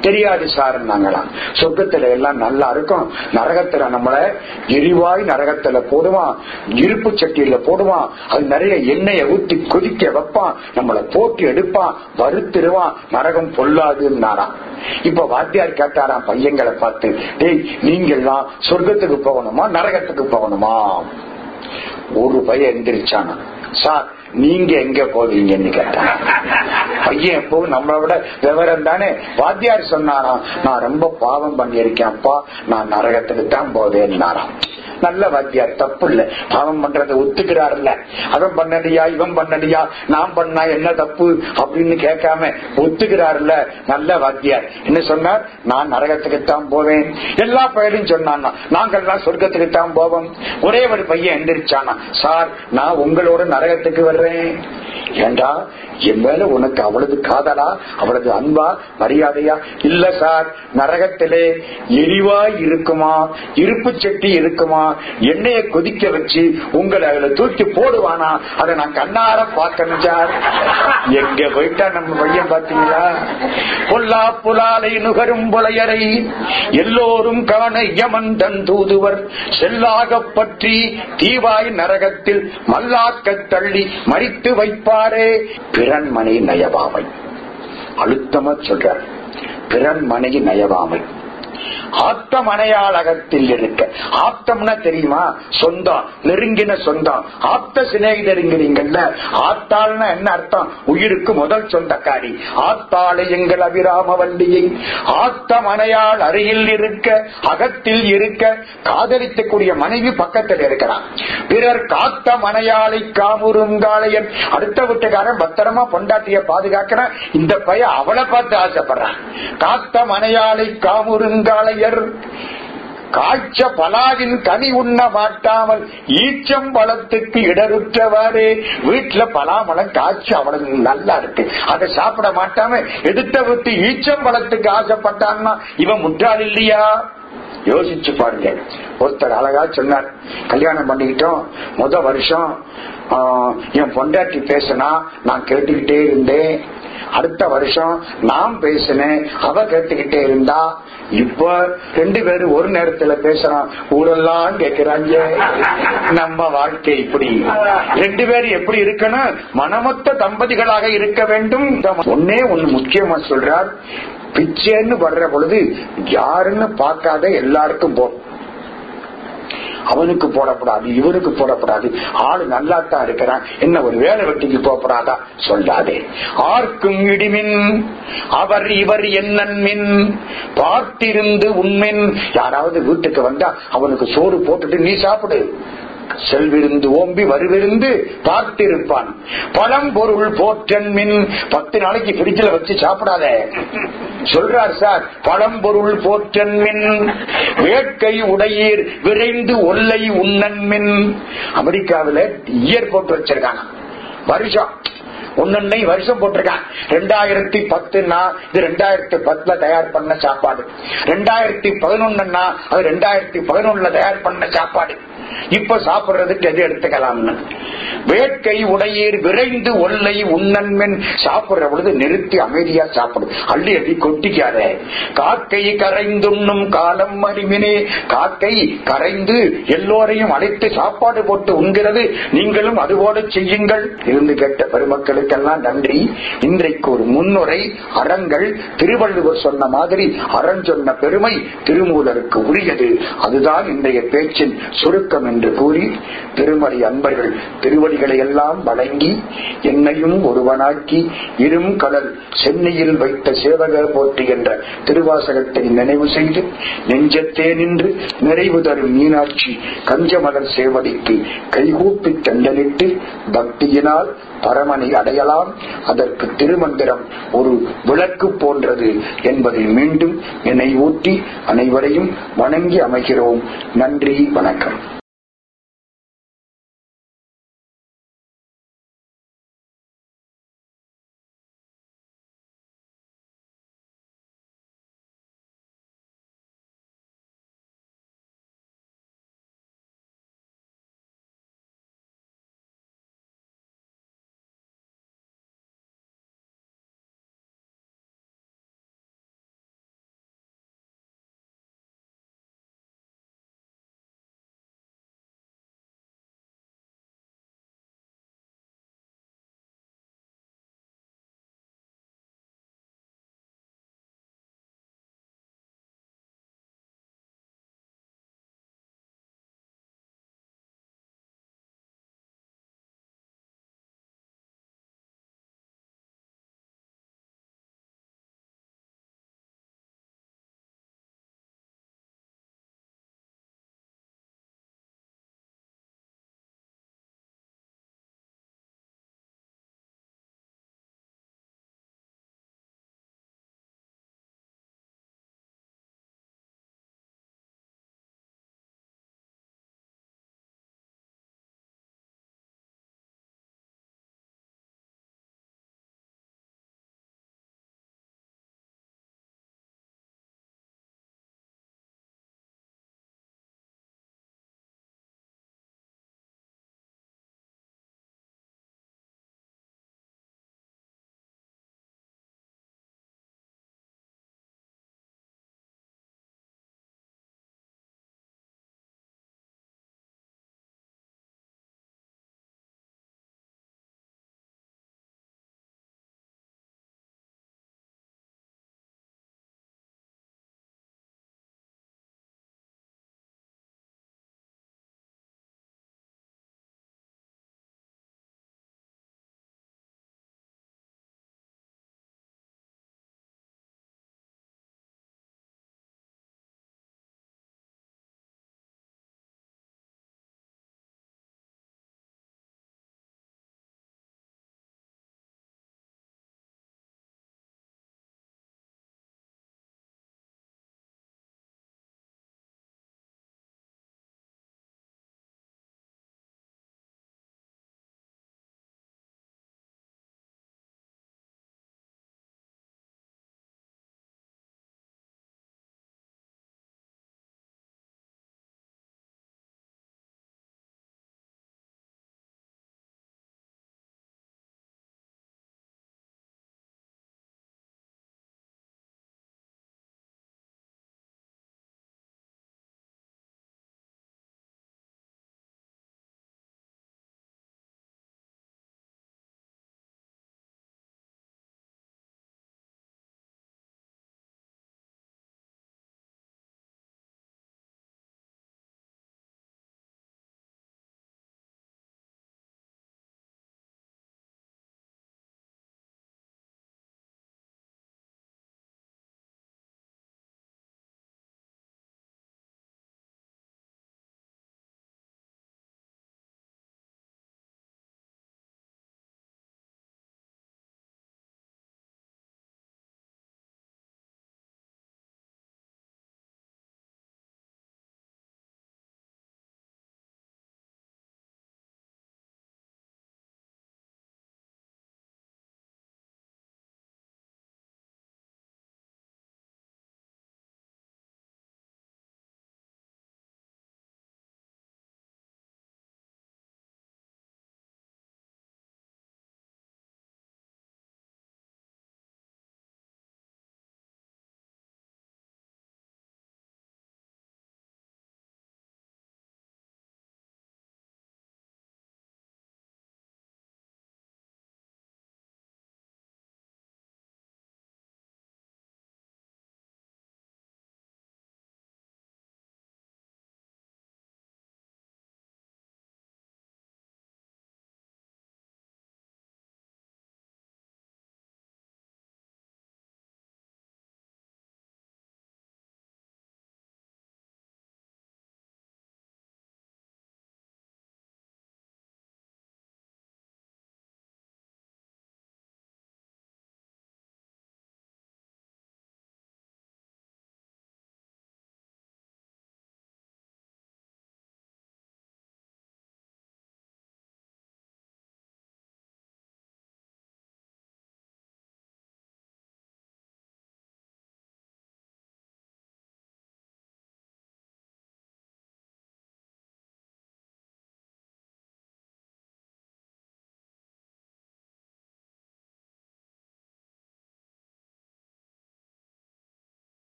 தெரியாது சார் நாங்களாம். சொர்க்கத்துல எல்லாம் நல்லா இருக்கும். நரகத்துல நம்மள எரிவாய் நரகத்துல போடுவான். இருப்பு சட்டியில போடுவான். அது நிறைய எண்ணெயை ஊத்தி கொதிக்க வைப்பான். நம்மள போட்டு எடுப்பான். வருத்திருவான் நரகம் பொல்லாதுன்னாராம். இப்ப வாத்தியார் கேட்டாராம் பையங்களை பார்த்து டேய் நீங்கெல்லாம் சொர்க்கத்துக்கு போகணுமா? நரகத்துக்கு போகணுமா? ஒரு பையன் எந்திரிச்சானா சார் நீங்க எங்க போவீங்கன்னு கேட்டான் பையன் எப்பவும் நம்மளை விட விவரம் தானே. வாத்தியார் சொன்னாராம் நான் ரொம்ப பாவம் பண்ணியிருக்கேன் அப்பா. நான் நரகத்துக்கு தான் போவேன்னாராம். நல்ல வாத்தியார் தப்பு இல்ல பாவம் பண்றதை ஒத்துக்கிறாருல்ல. அவன் பண்ணடியா இவன் பண்ணடியா நான் பண்ணா என்ன தப்பு அப்படின்னு கேட்காம ஒத்துக்கிறாருல்ல நல்ல வாத்தியார். என்ன சொன்னார்? நான் நரகத்துக்கு தான் போவேன். எல்லா பயிரும் சொன்னான் நாங்கள்லாம் சொர்க்கத்துக்கு தான் போவோம். ஒரே ஒரு பையன் எந்திரிச்சானா சார் நான் உங்களோட நரகத்துக்கு வர்றேன். ஏண்டா என் மேல உனக்கு அவ்வளவு காதலா அவ்வளவு அன்பா மரியாதையா? இல்ல சார் நரகத்திலே எரிவாய் இருக்குமா? இருப்பு சட்டி இருக்குமா? எண்ணெயை கொதிக்க வச்சு உங்களை அதுல தூக்கி போடுவானா? அதை நான் கண்ணார பார்க்கணும் சார். எங்க போயிட்டா நம்ம பையன் பாத்தீங்களா பொல்லா புலாலை நுகரும் புலையரை எல்லோரும் காண யமன் தன் தூதுவர். செல்லாக பற்றி தீவாய் நரகத்தில் மல்லாக்க தள்ளி மறித்து வைப்பாரே. பிறன்மனை நயவாமை. அழுத்தமா சொல்ற பிறன்மனை நயவாமை. ஆப்தமனையாளகத்தில் இருக்க. ஆத்தம்னா தெரியுமா? சொந்தம் நெருங்கின சொந்தம் ஆப்த சிநேகிதருங்கிறீங்கல்ல? ஆத்தாள்னா என்ன அர்த்தம்? உயிருக்கு முதல் சொந்தக்காரி. ஆத்தாளை எங்கள் அபிராம வள்ளியை ஆத்த மனையாள் அருகில் இருக்க அகத்தில் இருக்க காதலிக்கக்கூடிய மனைவி பக்கத்தில் இருக்கிறான். பிறர் காத்த மனையாளை காமுறுங்காளையன் அடுத்த வீட்டுக்காரன் பத்திரமா பொண்டாட்டிய பாதுகாக்கிறான். இந்த பையன் அவளை பார்த்து ஆசைப்படுறான். காத்த மனையாளை காமுறுங்காளையர் காய்ச்ச பலாவின் கனி உண்ண மாட்டாமல் ஈச்சம் பழத்துக்கு இடருற்றவாறு வீட்டுல பலாமலம் காய்ச்சி அவனுக்கு நல்லா இருக்கு. அதை சாப்பிட மாட்டாம எடுத்த விட்டு ஈச்சம் பழத்துக்கு ஆசைப்பட்டான்னா இவன் முட்டாள் இல்லையா? யோசிச்சு பாருங்க. ஒருத்தர் அழகா சொன்னார். கல்யாணம் பண்ணிக்கிட்டோம். முத வருஷம் ஆஹ், என் பொண்டாட்டி பேசினா நான் கேட்டுக்கிட்டே இருந்தேன். அடுத்த வருஷம் நான் பேசினேன். அவ கேட்டுக்கிட்டே இருந்தா இப்ப ரெண்டு பேரும் ஒரு நேரத்துல பேசுறான். ஊரெல்லாம் கேட்கிறாங்க நம்ம வாழ்க்கை இப்படி. ரெண்டு பேரும் எப்படி இருக்கணும்? மனமொத்த தம்பதிகளாக இருக்க வேண்டும். ஒன்னே ஒண்ணு முக்கியமா சொல்றார். பிச்சைன்னு வர்ற பொழுது யாருன்னு பார்க்காத எல்லாருக்கும் போ அவனுக்கு போடப்படாது இவனுக்கு போடப்படாது. ஆளு நல்லாத்தான் இருக்கிறான். என்ன ஒரு வேலை வெட்டிக்கு போகப்படாதா சொல்லாதே. ஆர்க்கும் இடிமின் அவர் இவர் என்னன்மின் பார்த்திருந்து உண்மின். யாராவது வீட்டுக்கு வந்தா அவனுக்கு சோறு போட்டுட்டு நீ சாப்பிடு. செல்விருந்து ஓம்பி வருவிருந்து பார்த்திருப்பான். பழம் பொருள் போற்றன் மின். பத்து நாளைக்கு பிரிட்ஜில் வச்சு சாப்பிடாத. சொல்றார் சார் பழம் பொருள் போற்றன் மின். வேட்கை உடையீர் விரைந்து ஒல்லை உண்ணன் மின். அமெரிக்காவில இயர் போட்டு வச்சிருக்காங்க. வருஷம். ஒன்னொன்னை வருஷம் போட்டிருக்கான். ரெண்டாயிரத்தி பத்துனா இது ரெண்டாயிரத்தி பத்துல தயார் பண்ண சாப்பாடு. ரெண்டாயிரத்தி பதினொன்னுனா அது ரெண்டாயிரத்தி பதினொன்னுல தயார் பண்ண சாப்பாடு. இப்ப சாப்பிடுறதுக்கு எது எடுத்துக்கலாம்னு? வேட்கை உடையீர் விரைந்து ஒல்லை உன்னன்மென் சாப்பிடுற பொழுது நிறுத்தி அமைதியா சாப்பிடு. அள்ளி அள்ளி கொட்டிக்காத. காக்கை கரைந்துண்ணும் காலம் அறிமினே காக்கை கரைந்து எல்லோரையும் அழைத்து சாப்பாடு போட்டு உண்கிறது. நீங்களும் அதுபோல செய்யுங்கள். இருந்து கேட்ட பெருமக்களுக்கெல்லாம் நன்றி. இன்றைக்கு ஒரு முன்னுரை அறங்கள். திருவள்ளுவர் சொன்ன மாதிரி அறம் சொன்ன பெருமை திருமூலருக்கு உரியது. அதுதான் இன்றைய பேச்சின் சுருக்கம் என்று கூறி திருமறை அன்பர்கள் திருவடிகளை எல்லாம் வழங்கி என்னையும் ஒருவனாக்கி இரும் கடல் சென்னையில் வைத்த சேவக போற்றி என்ற திருவாசகத்தை நினைவு செய்து நெஞ்சத்தே நின்று நிறைவு தரும் மீனாட்சி கஞ்சமலர் சேவடிக்கு கைகூப்பி தண்டலிட்டு பக்தியினால் பரமனை அடையலாம். அதற்கு திருமந்திரம் ஒரு விளக்கு போன்றது என்பதை மீண்டும் நினைவூட்டி அனைவரையும் வணங்கி அமைகிறோம். நன்றி வணக்கம்.